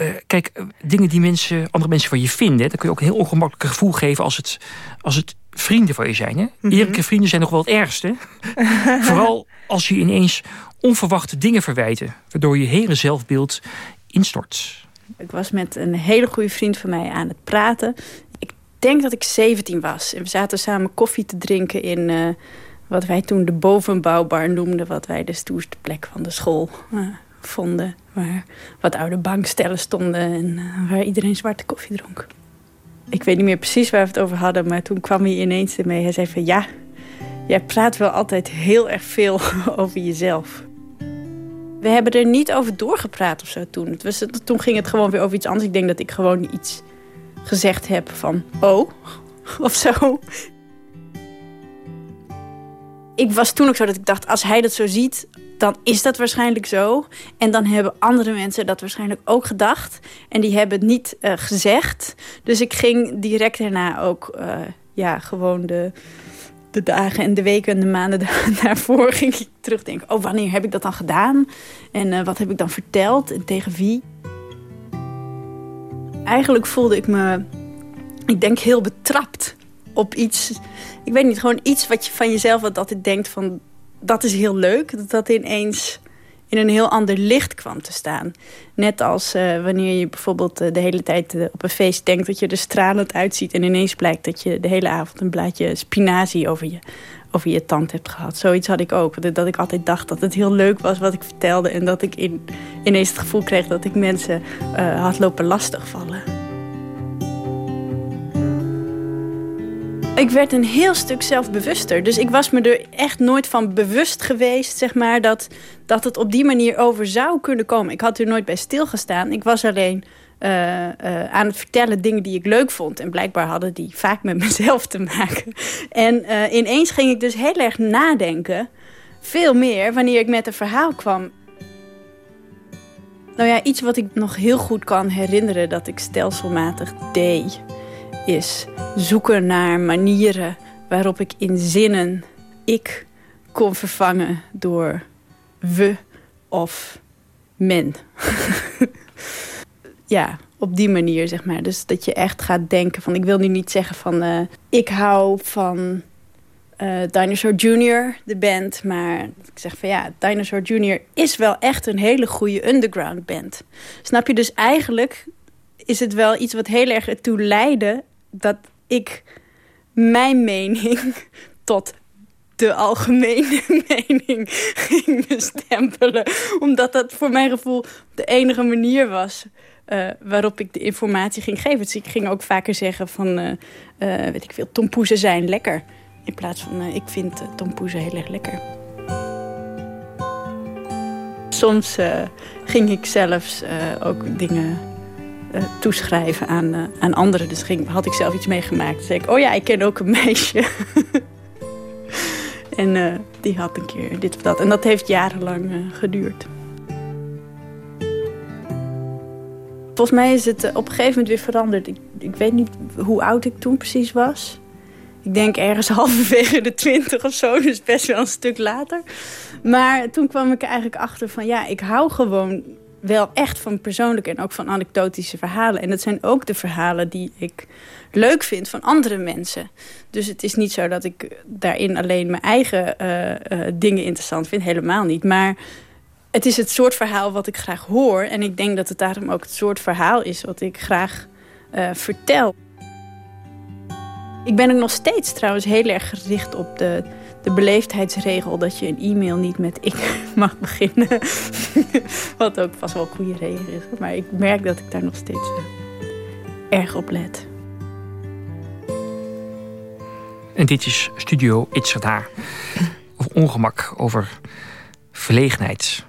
uh, kijk, dingen die mensen, andere mensen van je vinden... dan kun je ook een heel ongemakkelijk gevoel geven als het, als het vrienden van je zijn. Hè? Mm -hmm. Eerlijke vrienden zijn nog wel het ergste. [laughs] Vooral als je ineens onverwachte dingen verwijten... waardoor je hele zelfbeeld instort. Ik was met een hele goede vriend van mij aan het praten. Ik denk dat ik 17 was. En we zaten samen koffie te drinken in uh, wat wij toen de bovenbouwbar noemden. Wat wij de stoerste plek van de school uh, vonden. Waar wat oude bankstellen stonden en uh, waar iedereen zwarte koffie dronk. Ik weet niet meer precies waar we het over hadden. Maar toen kwam hij ineens ermee. Hij zei van ja, jij praat wel altijd heel erg veel [laughs] over jezelf. We hebben er niet over doorgepraat of zo toen. Toen ging het gewoon weer over iets anders. Ik denk dat ik gewoon iets gezegd heb van... Oh, [laughs] of zo. Ik was toen ook zo dat ik dacht... als hij dat zo ziet, dan is dat waarschijnlijk zo. En dan hebben andere mensen dat waarschijnlijk ook gedacht. En die hebben het niet uh, gezegd. Dus ik ging direct daarna ook... Uh, ja, gewoon de de dagen en de weken en de maanden [laughs] daarvoor ging ik terugdenken. Oh, wanneer heb ik dat dan gedaan? En uh, wat heb ik dan verteld? En tegen wie? Eigenlijk voelde ik me, ik denk, heel betrapt op iets. Ik weet niet, gewoon iets wat je van jezelf altijd denkt van... dat is heel leuk, dat dat ineens in een heel ander licht kwam te staan. Net als uh, wanneer je bijvoorbeeld uh, de hele tijd uh, op een feest denkt... dat je er stralend uitziet en ineens blijkt dat je de hele avond... een blaadje spinazie over je, over je tand hebt gehad. Zoiets had ik ook. Dat ik altijd dacht dat het heel leuk was wat ik vertelde... en dat ik in, ineens het gevoel kreeg dat ik mensen had lopen lastigvallen. Ik werd een heel stuk zelfbewuster. Dus ik was me er echt nooit van bewust geweest, zeg maar, dat, dat het op die manier over zou kunnen komen. Ik had er nooit bij stilgestaan. Ik was alleen uh, uh, aan het vertellen dingen die ik leuk vond. En blijkbaar hadden die vaak met [laughs] mezelf te maken. En uh, ineens ging ik dus heel erg nadenken. Veel meer wanneer ik met een verhaal kwam. Nou ja, iets wat ik nog heel goed kan herinneren dat ik stelselmatig deed is zoeken naar manieren waarop ik in zinnen ik kon vervangen door we of men. [laughs] ja, op die manier, zeg maar. Dus dat je echt gaat denken van... ik wil nu niet zeggen van... Uh, ik hou van uh, Dinosaur Jr., de band. Maar ik zeg van ja, Dinosaur Jr. is wel echt een hele goede underground band. Snap je? Dus eigenlijk is het wel iets wat heel erg ertoe leidde... dat ik mijn mening [laughs] tot de algemene [laughs] mening ging bestempelen. Omdat dat voor mijn gevoel de enige manier was... Uh, waarop ik de informatie ging geven. Dus ik ging ook vaker zeggen van... Uh, weet ik veel, tompoezen zijn lekker. In plaats van, ik vind tompoezen heel erg lekker. Soms ging ik zelfs ook dingen toeschrijven aan, aan anderen. Dus ging, had ik zelf iets meegemaakt. Dan zei ik, oh ja, ik ken ook een meisje. [laughs] En uh, die had een keer dit of dat. En dat heeft jarenlang geduurd. Volgens mij is het op een gegeven moment weer veranderd. Ik, ik, weet niet hoe oud ik toen precies was. Ik denk ergens [laughs] halverwege de twintig of zo. Dus best wel een stuk later. Maar toen kwam ik eigenlijk achter van... ja, ik hou gewoon wel echt van persoonlijke en ook van anekdotische verhalen. En dat zijn ook de verhalen die ik leuk vind van andere mensen. Dus het is niet zo dat ik daarin alleen mijn eigen uh, uh, dingen interessant vind. Helemaal niet. Maar het is het soort verhaal wat ik graag hoor. En ik denk dat het daarom ook het soort verhaal is wat ik graag uh, vertel. Ik ben ook nog steeds trouwens heel erg gericht op de, de beleefdheidsregel... dat je een e-mail niet met ik [laughs] mag beginnen. Wat ook vast wel een goede regel is. Maar ik merk dat ik daar nog steeds erg op let. En dit is Studio Itzerda. Over ongemak, over verlegenheid.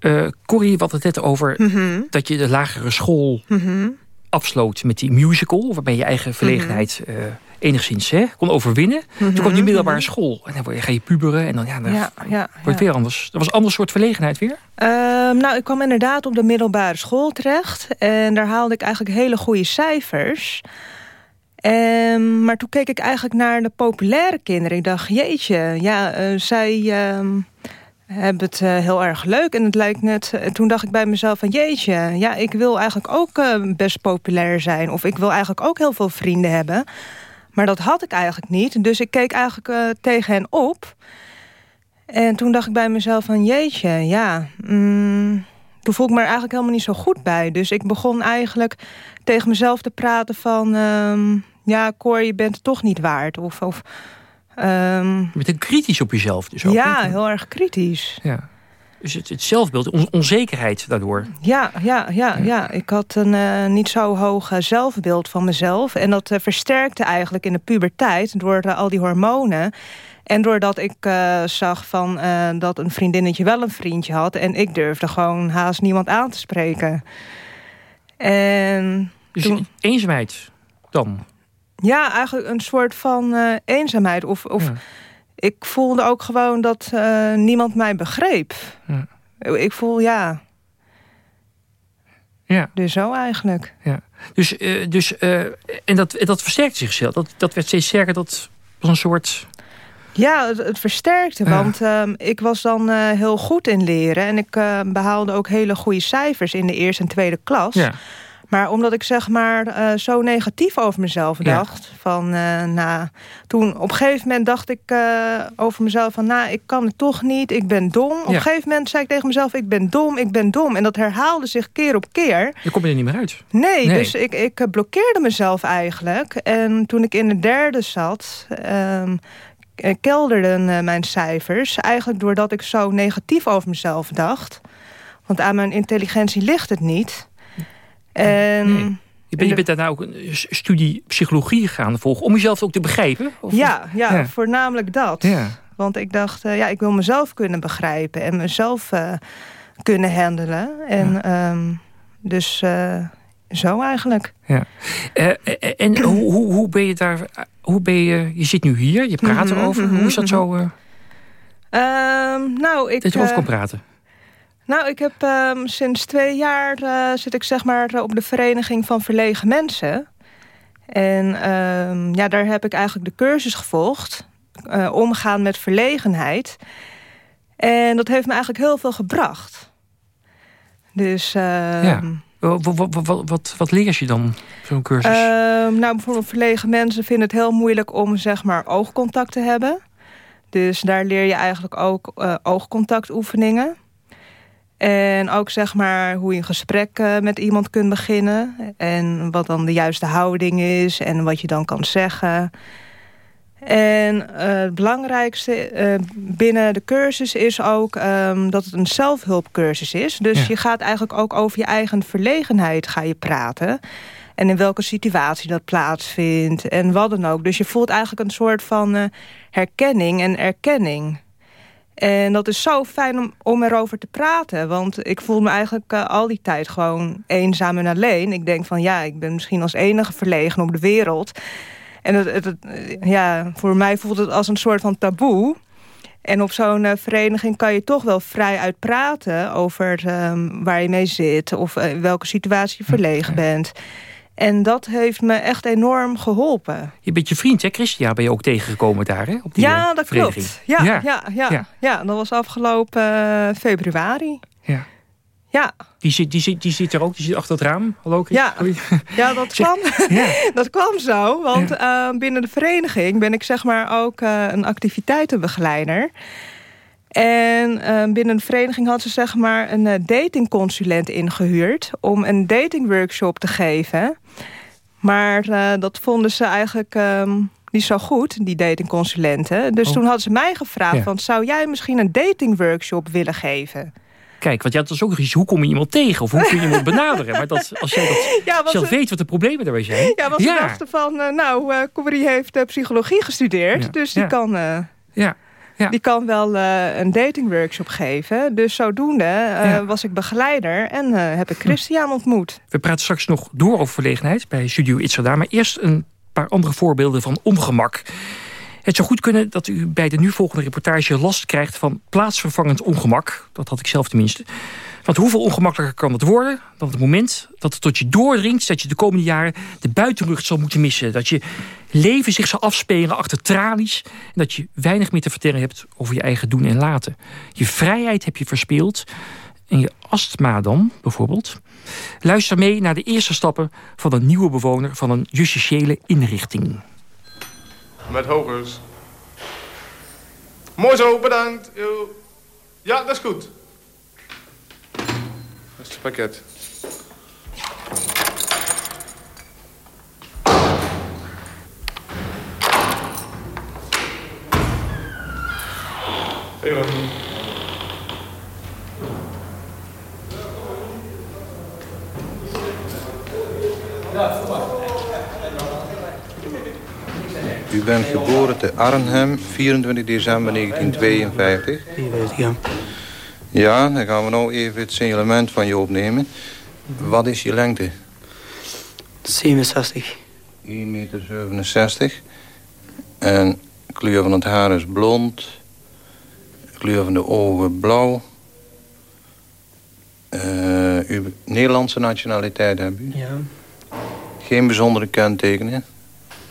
Uh, Corrie, wat het net over mm -hmm. dat je de lagere school mm -hmm. afsloot met die musical... waarbij je eigen verlegenheid mm -hmm. uh, enigszins hè, kon overwinnen. Toen kwam die middelbare school. En dan ga je puberen en dan, ja, dan ja, ja, wordt het weer anders. Dat was een ander soort verlegenheid weer? Uh, nou, ik kwam inderdaad op de middelbare school terecht. En daar haalde ik eigenlijk hele goede cijfers... Um, maar toen keek ik eigenlijk naar de populaire kinderen. Ik dacht, jeetje, ja, uh, zij uh, hebben het uh, heel erg leuk. En het lijkt net, toen dacht ik bij mezelf van jeetje, ja, ik wil eigenlijk ook best populair zijn. Of ik wil eigenlijk ook heel veel vrienden hebben. Maar dat had ik eigenlijk niet. Dus ik keek eigenlijk tegen hen op. En toen dacht ik bij mezelf van jeetje, ja... Mm, toen voel ik me er eigenlijk helemaal niet zo goed bij. Dus ik begon eigenlijk tegen mezelf te praten van... Um, ja, Cor, je bent het toch niet waard. Of, of, um... Je bent kritisch op jezelf dus ook. Ja, heel erg kritisch. Ja. Dus het, het zelfbeeld, on onzekerheid daardoor. Ja, ja, ja, ja. ik had een uh, niet zo hoog zelfbeeld van mezelf. En dat uh, versterkte eigenlijk in de puberteit door al die hormonen. En doordat ik zag van, dat een vriendinnetje wel een vriendje had... en ik durfde gewoon haast niemand aan te spreken. En dus toen... eenzaamheid dan? Ja, eigenlijk een soort van eenzaamheid. Of, of ja. Ik voelde ook gewoon dat uh, niemand mij begreep. Ja. Ik voel, ja... Ja. Dus zo eigenlijk. Ja. Dus, uh, dus en dat, dat versterkt zichzelf. Dat, dat werd steeds sterker. Dat was een soort... Ja, het, het versterkte. Want um, ik was dan heel goed in leren. En ik behaalde ook hele goede cijfers in de eerste en tweede klas. Ja. Maar omdat ik zeg maar uh, zo negatief over mezelf dacht. Ja. Van, uh, nou, toen op een gegeven moment dacht ik uh, over mezelf van... nou, ik kan het toch niet, ik ben dom. Op een gegeven moment zei ik tegen mezelf, ik ben dom, ik ben dom. En dat herhaalde zich keer op keer. Je komt er niet meer uit. Nee, nee. dus ik, ik blokkeerde mezelf eigenlijk. En toen ik in de derde zat... Um, kelderden mijn cijfers. Eigenlijk doordat ik zo negatief over mezelf dacht. Want aan mijn intelligentie ligt het niet... En, nee. Je bent, je bent daarna ook een studie psychologie gaan volgen... om jezelf ook te begrijpen? Of ja, ja, ja, voornamelijk dat. Ja. Want ik dacht, uh, ja, ik wil mezelf kunnen begrijpen... en mezelf uh, kunnen handelen. En ja. um, dus uh, zo eigenlijk. Ja. en [clears throat] hoe, hoe, hoe ben je daar... Hoe ben je, je zit nu hier, je praat mm -hmm, erover. Mm -hmm, hoe is dat zo... Um, nou, ik, dat je erover kan praten? Nou, ik heb um, sinds twee jaar uh, zit ik zeg maar op de vereniging van verlegen mensen. En um, ja, daar heb ik eigenlijk de cursus gevolgd. Uh, omgaan met verlegenheid. En dat heeft me eigenlijk heel veel gebracht. Dus... Uh, ja. Wat, wat, wat, wat, wat leer je dan, zo'n cursus? Ehm, nou, bijvoorbeeld verlegen mensen vinden het heel moeilijk om zeg maar oogcontact te hebben. Dus daar leer je eigenlijk ook uh, oogcontactoefeningen. En ook zeg maar hoe je een gesprek uh, met iemand kunt beginnen. En wat dan de juiste houding is en wat je dan kan zeggen. En uh, het belangrijkste uh, binnen de cursus is ook um, dat het een zelfhulpcursus is. Dus ja. je gaat eigenlijk ook over je eigen verlegenheid ga je praten. En in welke situatie dat plaatsvindt en wat dan ook. Dus je voelt eigenlijk een soort van herkenning en erkenning. En dat is zo fijn om, om erover te praten. Want ik voel me eigenlijk uh, al die tijd gewoon eenzaam en alleen. Ik denk van ja, ik ben misschien als enige verlegen op de wereld. En het, het, het, ja, voor mij voelt het als een soort van taboe. En op zo'n uh, vereniging kan je toch wel vrij uitpraten... over um, waar je mee zit of in welke situatie je verlegen bent. En dat heeft me echt enorm geholpen. Je bent je vriend, hè? Christian ben je ook tegengekomen daar, hè? Op die ja, dat vereniging. klopt. Ja, ja. Ja, ja, ja. ja, dat was afgelopen uh, februari. Ja. Ja. Die zit, die, zit, die zit er ook, die zit achter het raam. Hallo. Ja, ja dat, kwam, ja. [laughs] dat kwam zo. Want ja. uh, binnen de vereniging ben ik zeg maar ook uh, een activiteitenbegeleider. En uh, binnen de vereniging had ze zeg maar een uh, datingconsulent ingehuurd... om een datingworkshop te geven. Maar uh, dat vonden ze eigenlijk um, niet zo goed, die datingconsulenten. Dus oh. toen hadden ze mij gevraagd... Ja. Van, zou jij misschien een datingworkshop willen geven... Kijk, want ja, dat is ook nog iets. Hoe kom je iemand tegen? Of hoe kun je iemand [laughs] benaderen? Maar dat, als jij dat ja, zelf ze, weet wat de problemen daarbij zijn. Ja, want ja. ze dachten van... Uh, nou, uh, Corrie heeft psychologie gestudeerd. Ja. Dus die ja. kan... ja. Ja. Die kan wel uh, een datingworkshop geven. Dus zodoende uh, ja. was ik begeleider en uh, heb ik Christian ontmoet. We praten straks nog door over verlegenheid bij Studio Itzerda. Maar eerst een paar andere voorbeelden van ongemak. Het zou goed kunnen dat u bij de nu volgende reportage last krijgt van plaatsvervangend ongemak. Dat had ik zelf tenminste. Want hoeveel ongemakkelijker kan het worden dan het moment dat het tot je doordringt... dat je de komende jaren de buitenlucht zal moeten missen. Dat je leven zich zal afspelen achter tralies... en dat je weinig meer te vertellen hebt over je eigen doen en laten. Je vrijheid heb je verspeeld en je astma dan, bijvoorbeeld. Luister mee naar de eerste stappen van een nieuwe bewoner... van een justitiële inrichting. Met hogers. Mooi zo, bedankt. Ja, dat is goed. Dat is het pakket. Heel U bent geboren te Arnhem, 24 december 1952. ja. Ja, dan gaan we nou even het signalement van je opnemen. Wat is je lengte? 67. 1,67 meter. En kleur van het haar is blond. Kleur van de ogen blauw. Uh, uw Nederlandse nationaliteit hebt u? Ja. Geen bijzondere kentekenen?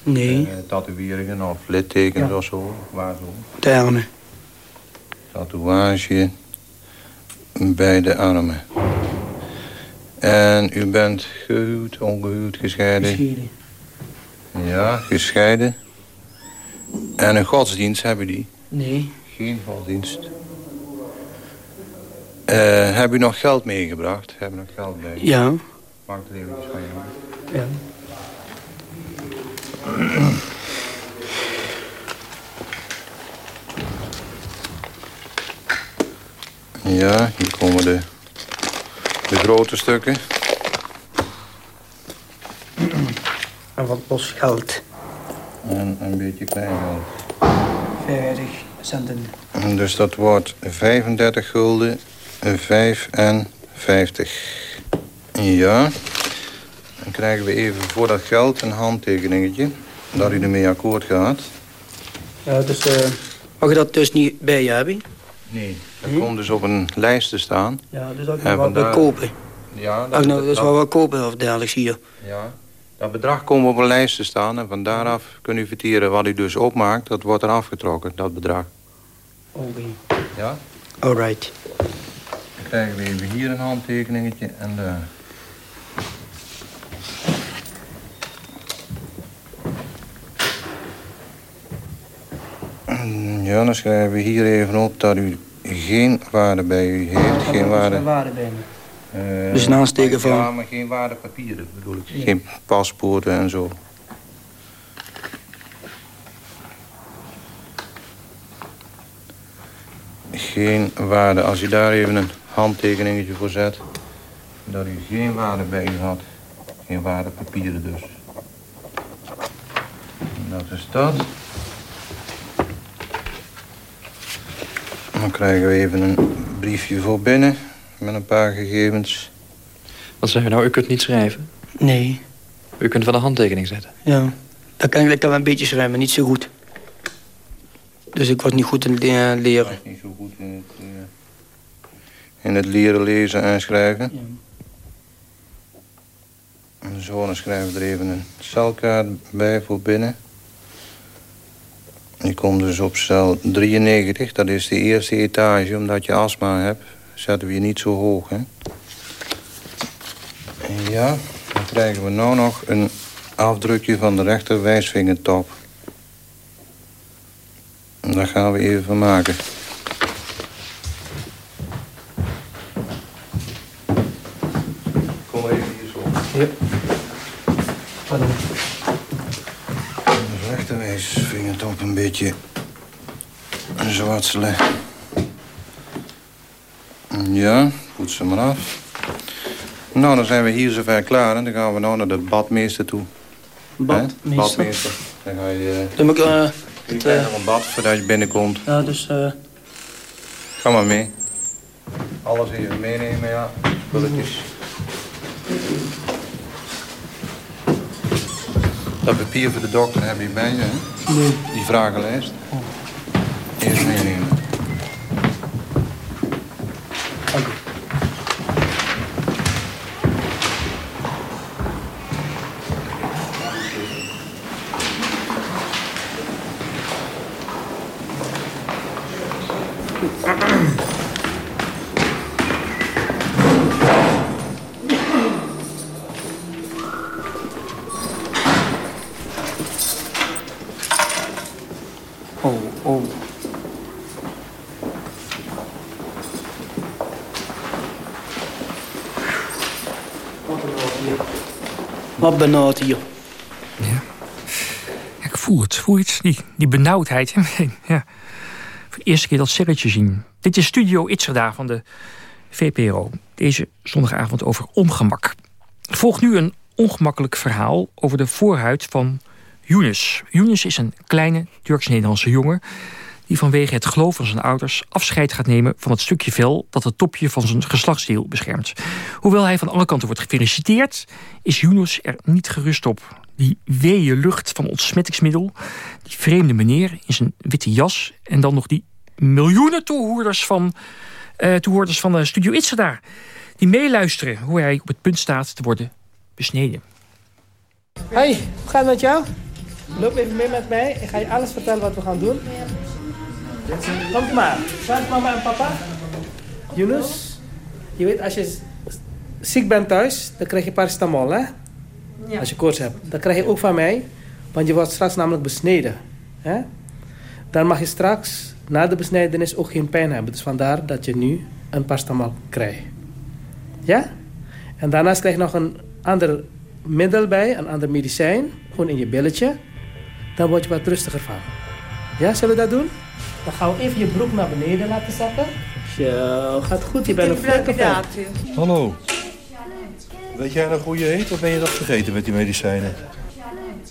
Nee. Uh, tatoeëringen of littekens ja. of zo? Waar zo? De armen. Tatoeage bij de armen. En u bent gehuwd, ongehuwd, gescheiden? Gescheiden. Ja, gescheiden. En een godsdienst hebben die? Nee. Geen godsdienst. Uh, heb u nog geld meegebracht? Heb je nog geld bij? Ja. Maak het even van jou. Ja. Ja, hier komen de, de grote stukken. En wat los geld? En een beetje kleingeld. 50 centen. Dus dat wordt 35 gulden, 55. Ja. Dan krijgen we even voor dat geld een handtekeningetje. Dat u ermee akkoord gaat. Ja, dus uh, mag je dat dus niet bij je hebben? Nee, dat hm? komt dus op een lijst te staan. Ja, dus ook wat we kopen. Ja, dat, dat is wat we kopen of dadelijk hier. Ja, dat bedrag komt op een lijst te staan en van daaraf kunt u vertieren wat u dus opmaakt. Dat wordt er afgetrokken, dat bedrag. Oké. Ja? Alright. Dan krijgen we even hier een handtekeningetje en daar. Ja, dan schrijven we hier even op dat u geen waarde bij u heeft. Geen waarde. waarde bij me. Eh, Dus een aansteken van- Ja, maar geen waardepapieren bedoel ik. Geen paspoorten en zo. Geen waarde. Als u daar even een handtekeningetje voor zet. Dat u geen waarde bij u had. Geen waardepapieren dus. Dat is dat. Dan krijgen we even een briefje voor binnen. Met een paar gegevens. Wat zeg je nou? U kunt niet schrijven? Nee. U kunt wel een handtekening zetten. Ja. Dat kan ik lekker wel een beetje schrijven, maar niet zo goed. Dus ik was niet goed in het le- leren. Niet zo goed in het, eh, in het leren lezen en schrijven. En zo, dan schrijven we er even een celkaart bij voor binnen. Die komt dus op cel 93. Dat is de eerste etage. Omdat je astma hebt, zetten we je niet zo hoog. Hè? Ja, dan krijgen we nou nog een afdrukje van de rechter wijsvingertop. Daar gaan we even van maken. Kom even hier zo. Ja. De rechterwijsvingertop een beetje zwartselen. Ja, poet ze maar af. Nou, dan zijn we hier zover klaar en dan gaan we nou naar de badmeester toe. Badmeester? Badmeester. Dan ga je... Dan moet ik... eh, Je het, eh, nog een bad voordat je binnenkomt. ja, dus... eh, Ga maar mee. Alles even meenemen, ja. Spulletjes. Dat papier voor de dokter heb je bij je, hè? Nee. Die vragenlijst. Eerst meenemen. Oh, Benauwd hier. Ja, ik voel het. Voel het? Die, die benauwdheid. [laughs] ja. Voor de eerste keer dat sterretje zien. Dit is Studio Itzerda van de VPRO. Deze zondagavond over ongemak. Volgt nu een ongemakkelijk verhaal over de voorhuid van Yunus. Yunus is een kleine Turks-Nederlandse jongen... die vanwege het geloof van zijn ouders afscheid gaat nemen... van het stukje vel dat het topje van zijn geslachtsdeel beschermt. Hoewel hij van alle kanten wordt gefeliciteerd... is Yunus er niet gerust op. Die weeë lucht van ontsmettingsmiddel... die vreemde meneer in zijn witte jas... en dan nog die miljoenen toehoorders van, eh toehoorders van de Studio Itzer daar... die meeluisteren hoe hij op het punt staat te worden besneden. Hey, hoe gaat het met jou? Loop even mee met mij. Ik ga je alles vertellen wat we gaan doen. Kom maar. Is mama en papa? Yunus, je weet als je ziek bent thuis, dan krijg je paracetamol, hè? Als je koorts hebt. Dat krijg je ook van mij, want je wordt straks namelijk besneden. Hè? Dan mag je straks na de besnijdenis ook geen pijn hebben. Dus vandaar dat je nu een paracetamol krijgt. Ja? En daarnaast krijg je nog een ander middel bij, een ander medicijn, gewoon in je billetje. Dan word je wat rustiger van. Ja, zullen we dat doen? Dan gaan we even je broek naar beneden laten zakken. Zo, gaat goed. Je bent een flinke. Hallo. Weet jij nog hoe je heet of ben je dat vergeten met die medicijnen?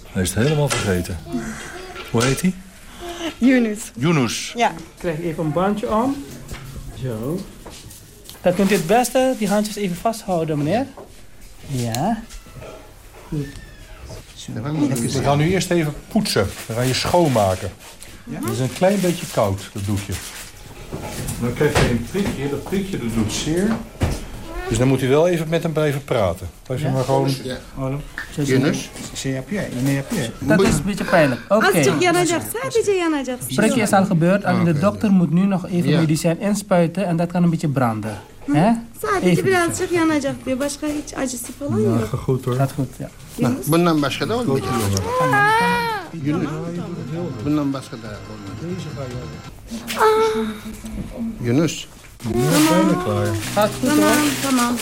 Hij is het helemaal vergeten. Hoe heet hij? Yunus. Yunus. Ja. Krijg je even een bandje om. Zo. Dan kunt u het beste die handjes even vasthouden, meneer. Ja. Goed. We gaan nu eerst even poetsen. We gaan je schoonmaken. Het is een klein beetje koud, dat doekje. Dan krijg je een prikje. Dat prikje dat doet zeer. Dus dan moet u wel even met hem blijven praten. Als je Ja. maar gewoon... Yunus? Dat is een beetje pijnlijk. Oké. Yanacak. Prikje is al gebeurd. Alleen de Oké. dokter moet nu nog even Ja. medicijn inspuiten en dat kan een beetje branden. Hè? Sadece Even. birazcık yanacak diyor. Başka hiç acısı falan Ja, yok. gaat goed hoor. Gaat goed, ja. Bundan başka da olmayacak. Yunus. Benam Baskada. Deze ga je hebben. Ah. Yunus. bijna klaar. Gaat goed hoor. Tamam.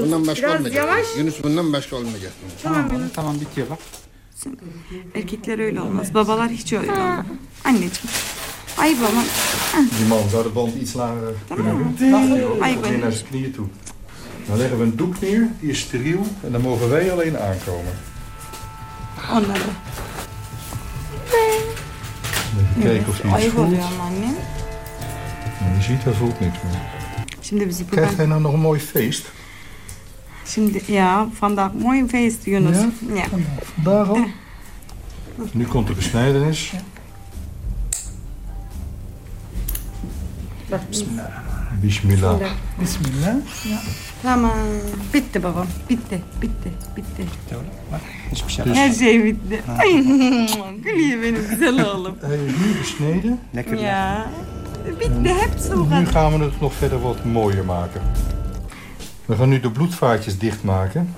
Bundan başka Biraz olmayacak. yavaş. Yunus bundan başka olmayacak. Tamam Yunus. Tamam bitiyor bak. Erkekler öyle olmaz. Babalar hiç öyle olmaz. Anneciğim. Ayıp ama. Die man zou de band iets lager kunnen doen. Ah, ben- weer naar zijn knieën toe. Dan leggen we een doek neer, die is steriel. En dan mogen wij alleen aankomen. Onları. Even kijken of hij iets Ayıp voelt. oluyor ama annem. En je ziet, hij voelt niks meer. Şimdi bizi Krijgt buradan... hij nou nog een mooi feest? Şimdi ya vandaag mooi een feest Yunus. Ja? Ja. Vandaag al? Nu komt de besnijdenis. Bismillah. Bismillah. Bismillah. Ja. Tamam. Bitti babam. Bitti. Bitti. Bitti. Hiçbir şey Her şey bitti. Ay, gülüyor benim güzel oğlum. Hij is nu besneden. Ja. Bitti hepsi bu Nu gaan we het nog verder wat mooier maken. We gaan nu de bloedvaatjes dichtmaken.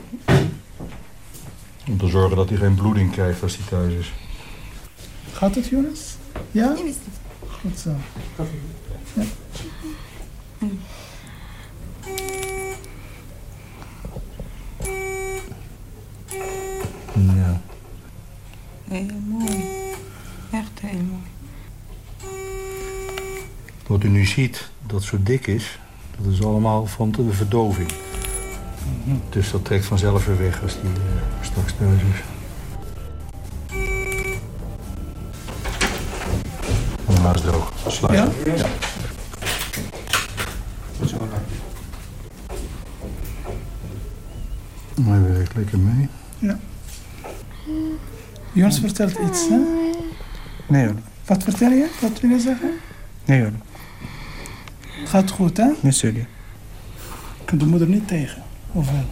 Om te zorgen dat hij geen bloeding krijgt als hij thuis is. Gaat het Jonas? Ja? Goed zo. Ja. U nu ziet, dat zo dik is, dat is allemaal van de verdoving. Dus dat trekt vanzelf weer weg als die eh, straks thuis is. En dan is het droog. Sluit. Ja? ja. Hij werkt lekker mee. Ja. Jonas vertelt iets, hè? Nee hoor. Wat vertel je? Wat wil je zeggen? Nee hoor. Gaat goed, hè? Nee, sorry. Kan de moeder niet tegen? Of wel?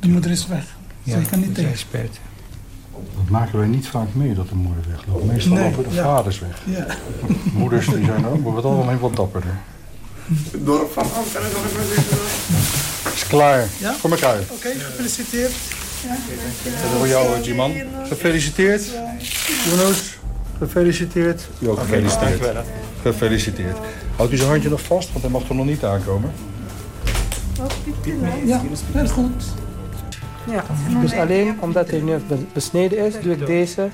De moeder is weg. Zij kan niet tegen. spijt. Dat maken wij niet vaak mee dat de moeder wegloopt. Meestal Nee, lopen de ja. vaders weg. Ja. Moeders die zijn ook, maar wat allemaal wat dapperder. Het dorp van Amsterdam. Is klaar. Ja? Voor elkaar. Oké, gefeliciteerd. Ja. En voor jou, eh, Jiman. Gefeliciteerd. Jonas, gefeliciteerd. U ook gefeliciteerd. dankjewel. Gefeliciteerd. Houdt u zijn handje nog vast, want hij mag er nog niet aankomen. Ja, heel goed. Ja. Dus alleen omdat hij nu be- besneden is, doe ik deze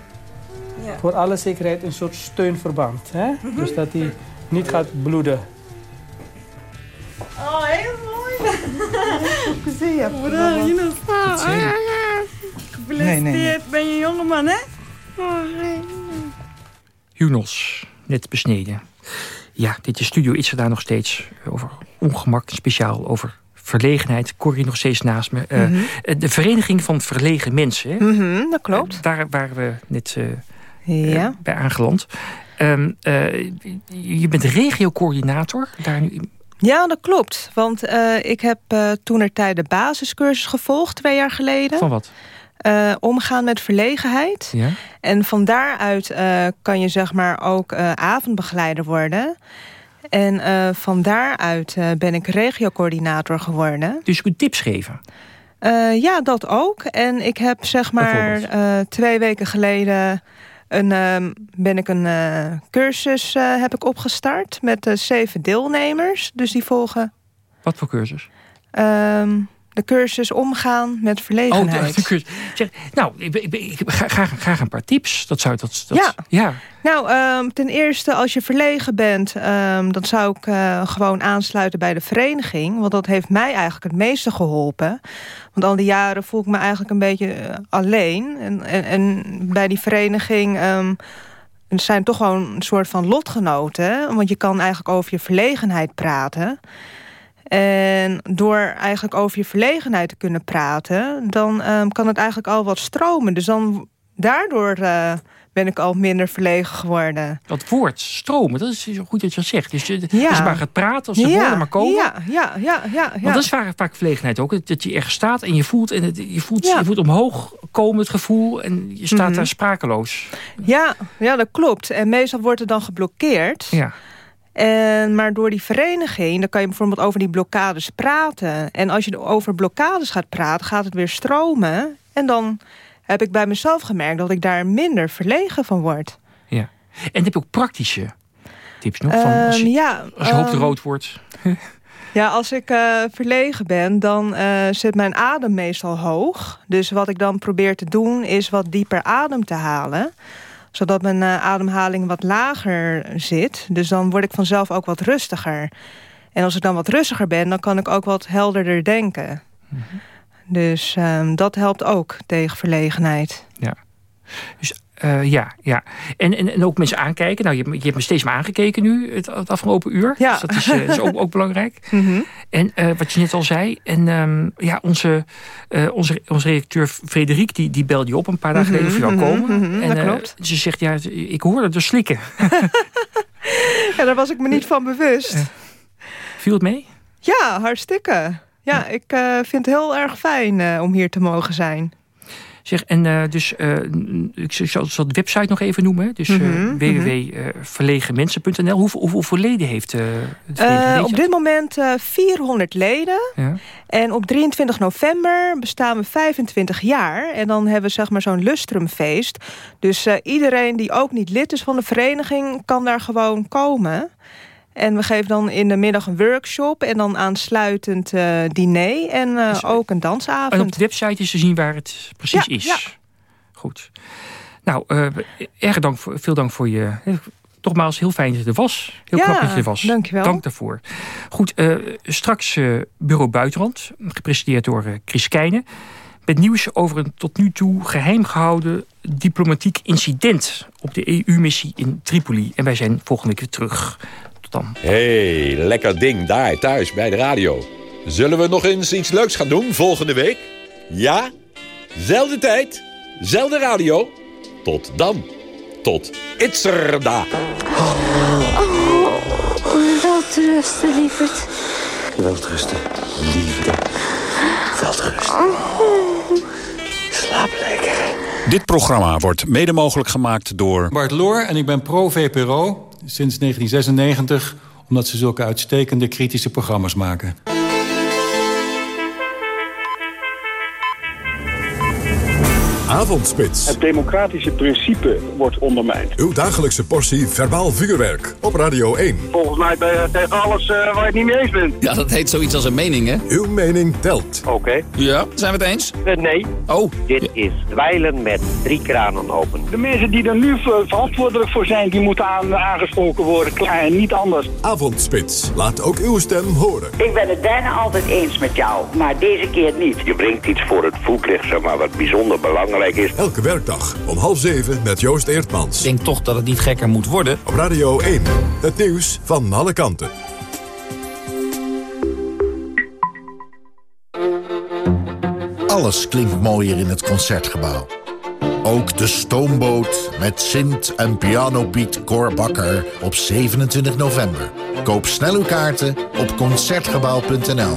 Ja. voor alle zekerheid een soort steunverband. Hè? Dus dat hij niet gaat bloeden. Oh, heel mooi. [laughs] Gezien je. Gefeliciteerd. Nee, nee, nee. Ben je jongeman, hè? Oh, nee. Hunos, net besneden. Ja, dit is Studio Itzerda nog steeds over ongemak, speciaal over verlegenheid. Corrie nog steeds naast me. Eh, Mhm. eh, De Vereniging van Verlegen Mensen. Mhm, dat klopt. Eh, daar waren we net eh, Ja. eh, bij aangeland. Ehm, eh, je bent regiocoördinator daar nu. Ja, dat klopt. Want eh, ik heb uh, toen er tijd de basiscursus gevolgd, twee jaar geleden. Van wat? Uh, omgaan met verlegenheid. Ja. En van daaruit uh, kan je zeg maar ook uh, avondbegeleider worden. En van daaruit ben ik regiocoördinator geworden. Dus je kunt tips geven? Ja, dat ook. En ik heb zeg maar twee weken geleden... Een, uh, ben ik een cursus heb ik opgestart met zeven deelnemers. Dus die volgen... Wat voor cursus? Um, de cursus omgaan met verlegenheid. Oh, de, cursus. Zeg, nou, ik, ik, ik, ga graag, graag een paar tips. Dat zou dat. dat ja. ja. Nou, um, ten eerste, als je verlegen bent, um, dan zou ik uh, gewoon aansluiten bij de vereniging. Want dat heeft mij eigenlijk het meeste geholpen. Want al die jaren voel ik me eigenlijk een beetje uh, alleen. En, en, en, bij die vereniging. Um, er zijn toch gewoon een soort van lotgenoten. Want je kan eigenlijk over je verlegenheid praten. En door eigenlijk over je verlegenheid te kunnen praten... dan um, kan het eigenlijk al wat stromen. Dus dan daardoor uh, ben ik al minder verlegen geworden. Dat woord, stromen, dat is goed dat je dat zegt. Dus je, ja. als je maar gaat praten, als de ja. woorden maar komen... Ja, ja, ja, ja, Want dat is vaak, vaak verlegenheid ook. Dat je ergens staat en je voelt, en het, je voelt, ja. je voelt omhoog komen het gevoel... en je staat mm -hmm. daar sprakeloos. Ja, ja, dat klopt. En meestal wordt het dan geblokkeerd... Ja. En, maar door die vereniging, dan kan je bijvoorbeeld over die blokkades praten. En als je over blokkades gaat praten, gaat het weer stromen. En dan heb ik bij mezelf gemerkt dat ik daar minder verlegen van word. Ja. En heb je ook praktische tips nog? Van als je, Ehm, ja, als je hoofd ehm, rood wordt. [laughs] Ja, als ik eh, verlegen ben, dan eh, zit mijn adem meestal hoog. Dus wat ik dan probeer te doen, is wat dieper adem te halen. Zodat mijn eh, ademhaling wat lager zit. Dus dan word ik vanzelf ook wat rustiger. En als ik dan wat rustiger ben, dan kan ik ook wat helderder denken. Dus ehm, dat helpt ook tegen verlegenheid. Ja. Dus eh, ja, ja. En, en, en ook mensen aankijken. Nou, je, hebt me- je hebt me steeds maar aangekeken nu, het, het afgelopen uur. Ja. Dus dat is, eh, is ook, ook belangrijk. [laughs] En eh, wat je net al zei. En ehm, ja, onze, onze, onze redacteur Frederik, die, die belde je op een paar dagen geleden Mhm, of je wou mhm, komen. mhm, en dat klopt. ze zegt, ja, ik hoorde er slikken. [laughs] Ja, daar was ik me niet van bewust. Viel het mee? Ja, hartstikke. Ja, ik eh, vind het heel erg fijn om hier te mogen zijn. Zeg, en eh, dus, eh, ik zal, zal de website nog even noemen. Dus eh Mhm, www.verlegenmensen.nl. Hoeveel, hoeveel, hoeveel leden heeft het op dit moment eh 400 leden. Ja. En op 23 november bestaan we 25 jaar. En dan hebben we zeg maar zo'n lustrumfeest. Dus iedereen die ook niet lid is van de vereniging... kan daar gewoon komen. En we geven dan in de middag een workshop... en dan aansluitend eh, diner en eh, ook een dansavond. En op de website is te zien waar het precies Ja, is. ja. Goed. Nou, eh, erg dank voor, veel dank voor je... Nogmaals, heel fijn dat je er was. Heel Ja, knap dat je er was. dankjewel. Dank daarvoor. Goed, straks Bureau Buitenland. Gepresenteerd door Chris Keijnen. Met nieuws over een tot nu toe geheim gehouden diplomatiek incident... op de EU-missie in Tripoli. En wij zijn volgende keer terug. Hey, lekker ding daar thuis bij de radio. Zullen we nog eens iets leuks gaan doen volgende week? Ja? Zelfde tijd, zelfde radio. Tot dan. Tot Itzerda. Wel te rusten, lieverd. Welterusten, liefde. Welterusten. Slaap lekker. Dit programma wordt mede mogelijk gemaakt door... Bart Loor en ik ben pro-VPRO sinds 1996... omdat ze zulke uitstekende kritische programma's maken. Avondspits. Het democratische principe wordt ondermijnd. Uw dagelijkse portie verbaal vuurwerk op Radio 1. Volgens mij ben je tegen alles eh, waar je het niet mee eens bent. Ja, dat heet zoiets als een mening, hè? Uw mening telt. Oké. Ja, zijn we het eens? nee. Oh. Dit is dweilen met drie kranen open. De mensen die er nu ver- verantwoordelijk voor zijn, die moeten aan, aangesproken worden. Klaar, en niet anders. Avondspits. Laat ook uw stem horen. Ik ben het bijna altijd eens met jou, maar deze keer niet. Je brengt iets voor het voetlicht, zeg maar, wat bijzonder belangrijk is. Elke werkdag om half zeven met Joost Eertmans. Ik denk toch dat het niet gekker moet worden. Op Radio 1. Het nieuws van alle kanten. Alles klinkt mooier in het Concertgebouw. Ook de stoomboot met Sint en pianopiet Cor Bakker op 27 november. Koop snel uw kaarten op Concertgebouw.nl.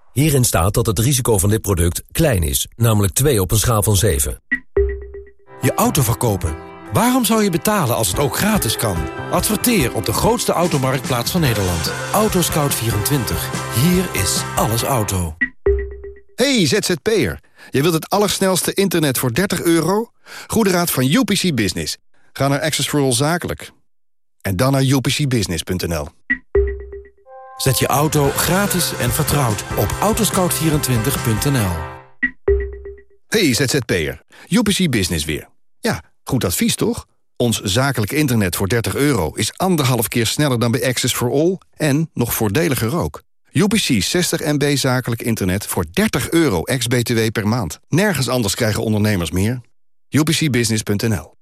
Hierin staat dat het risico van dit product klein is, namelijk 2 op een schaal van 7. Je auto verkopen. Waarom zou je betalen als het ook gratis kan? Adverteer op de grootste automarktplaats van Nederland. Autoscout24. Hier is alles auto. Hey ZZP'er, je wilt het allersnelste internet voor 30 euro? Goede raad van UPC Business. Ga naar Access for All Zakelijk. En dan naar upcbusiness.nl. Zet je auto gratis en vertrouwd op autoscout24.nl. Hey ZZP'er, UPC Business weer. Ja, goed advies toch? Ons zakelijk internet voor 30 euro is anderhalf keer sneller dan bij Access for All... en nog voordeliger ook. UPC 60 MB zakelijk internet voor 30 euro ex-BTW per maand. Nergens anders krijgen ondernemers meer. UPCbusiness.nl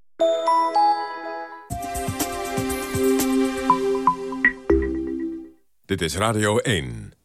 Dit is Radio 1.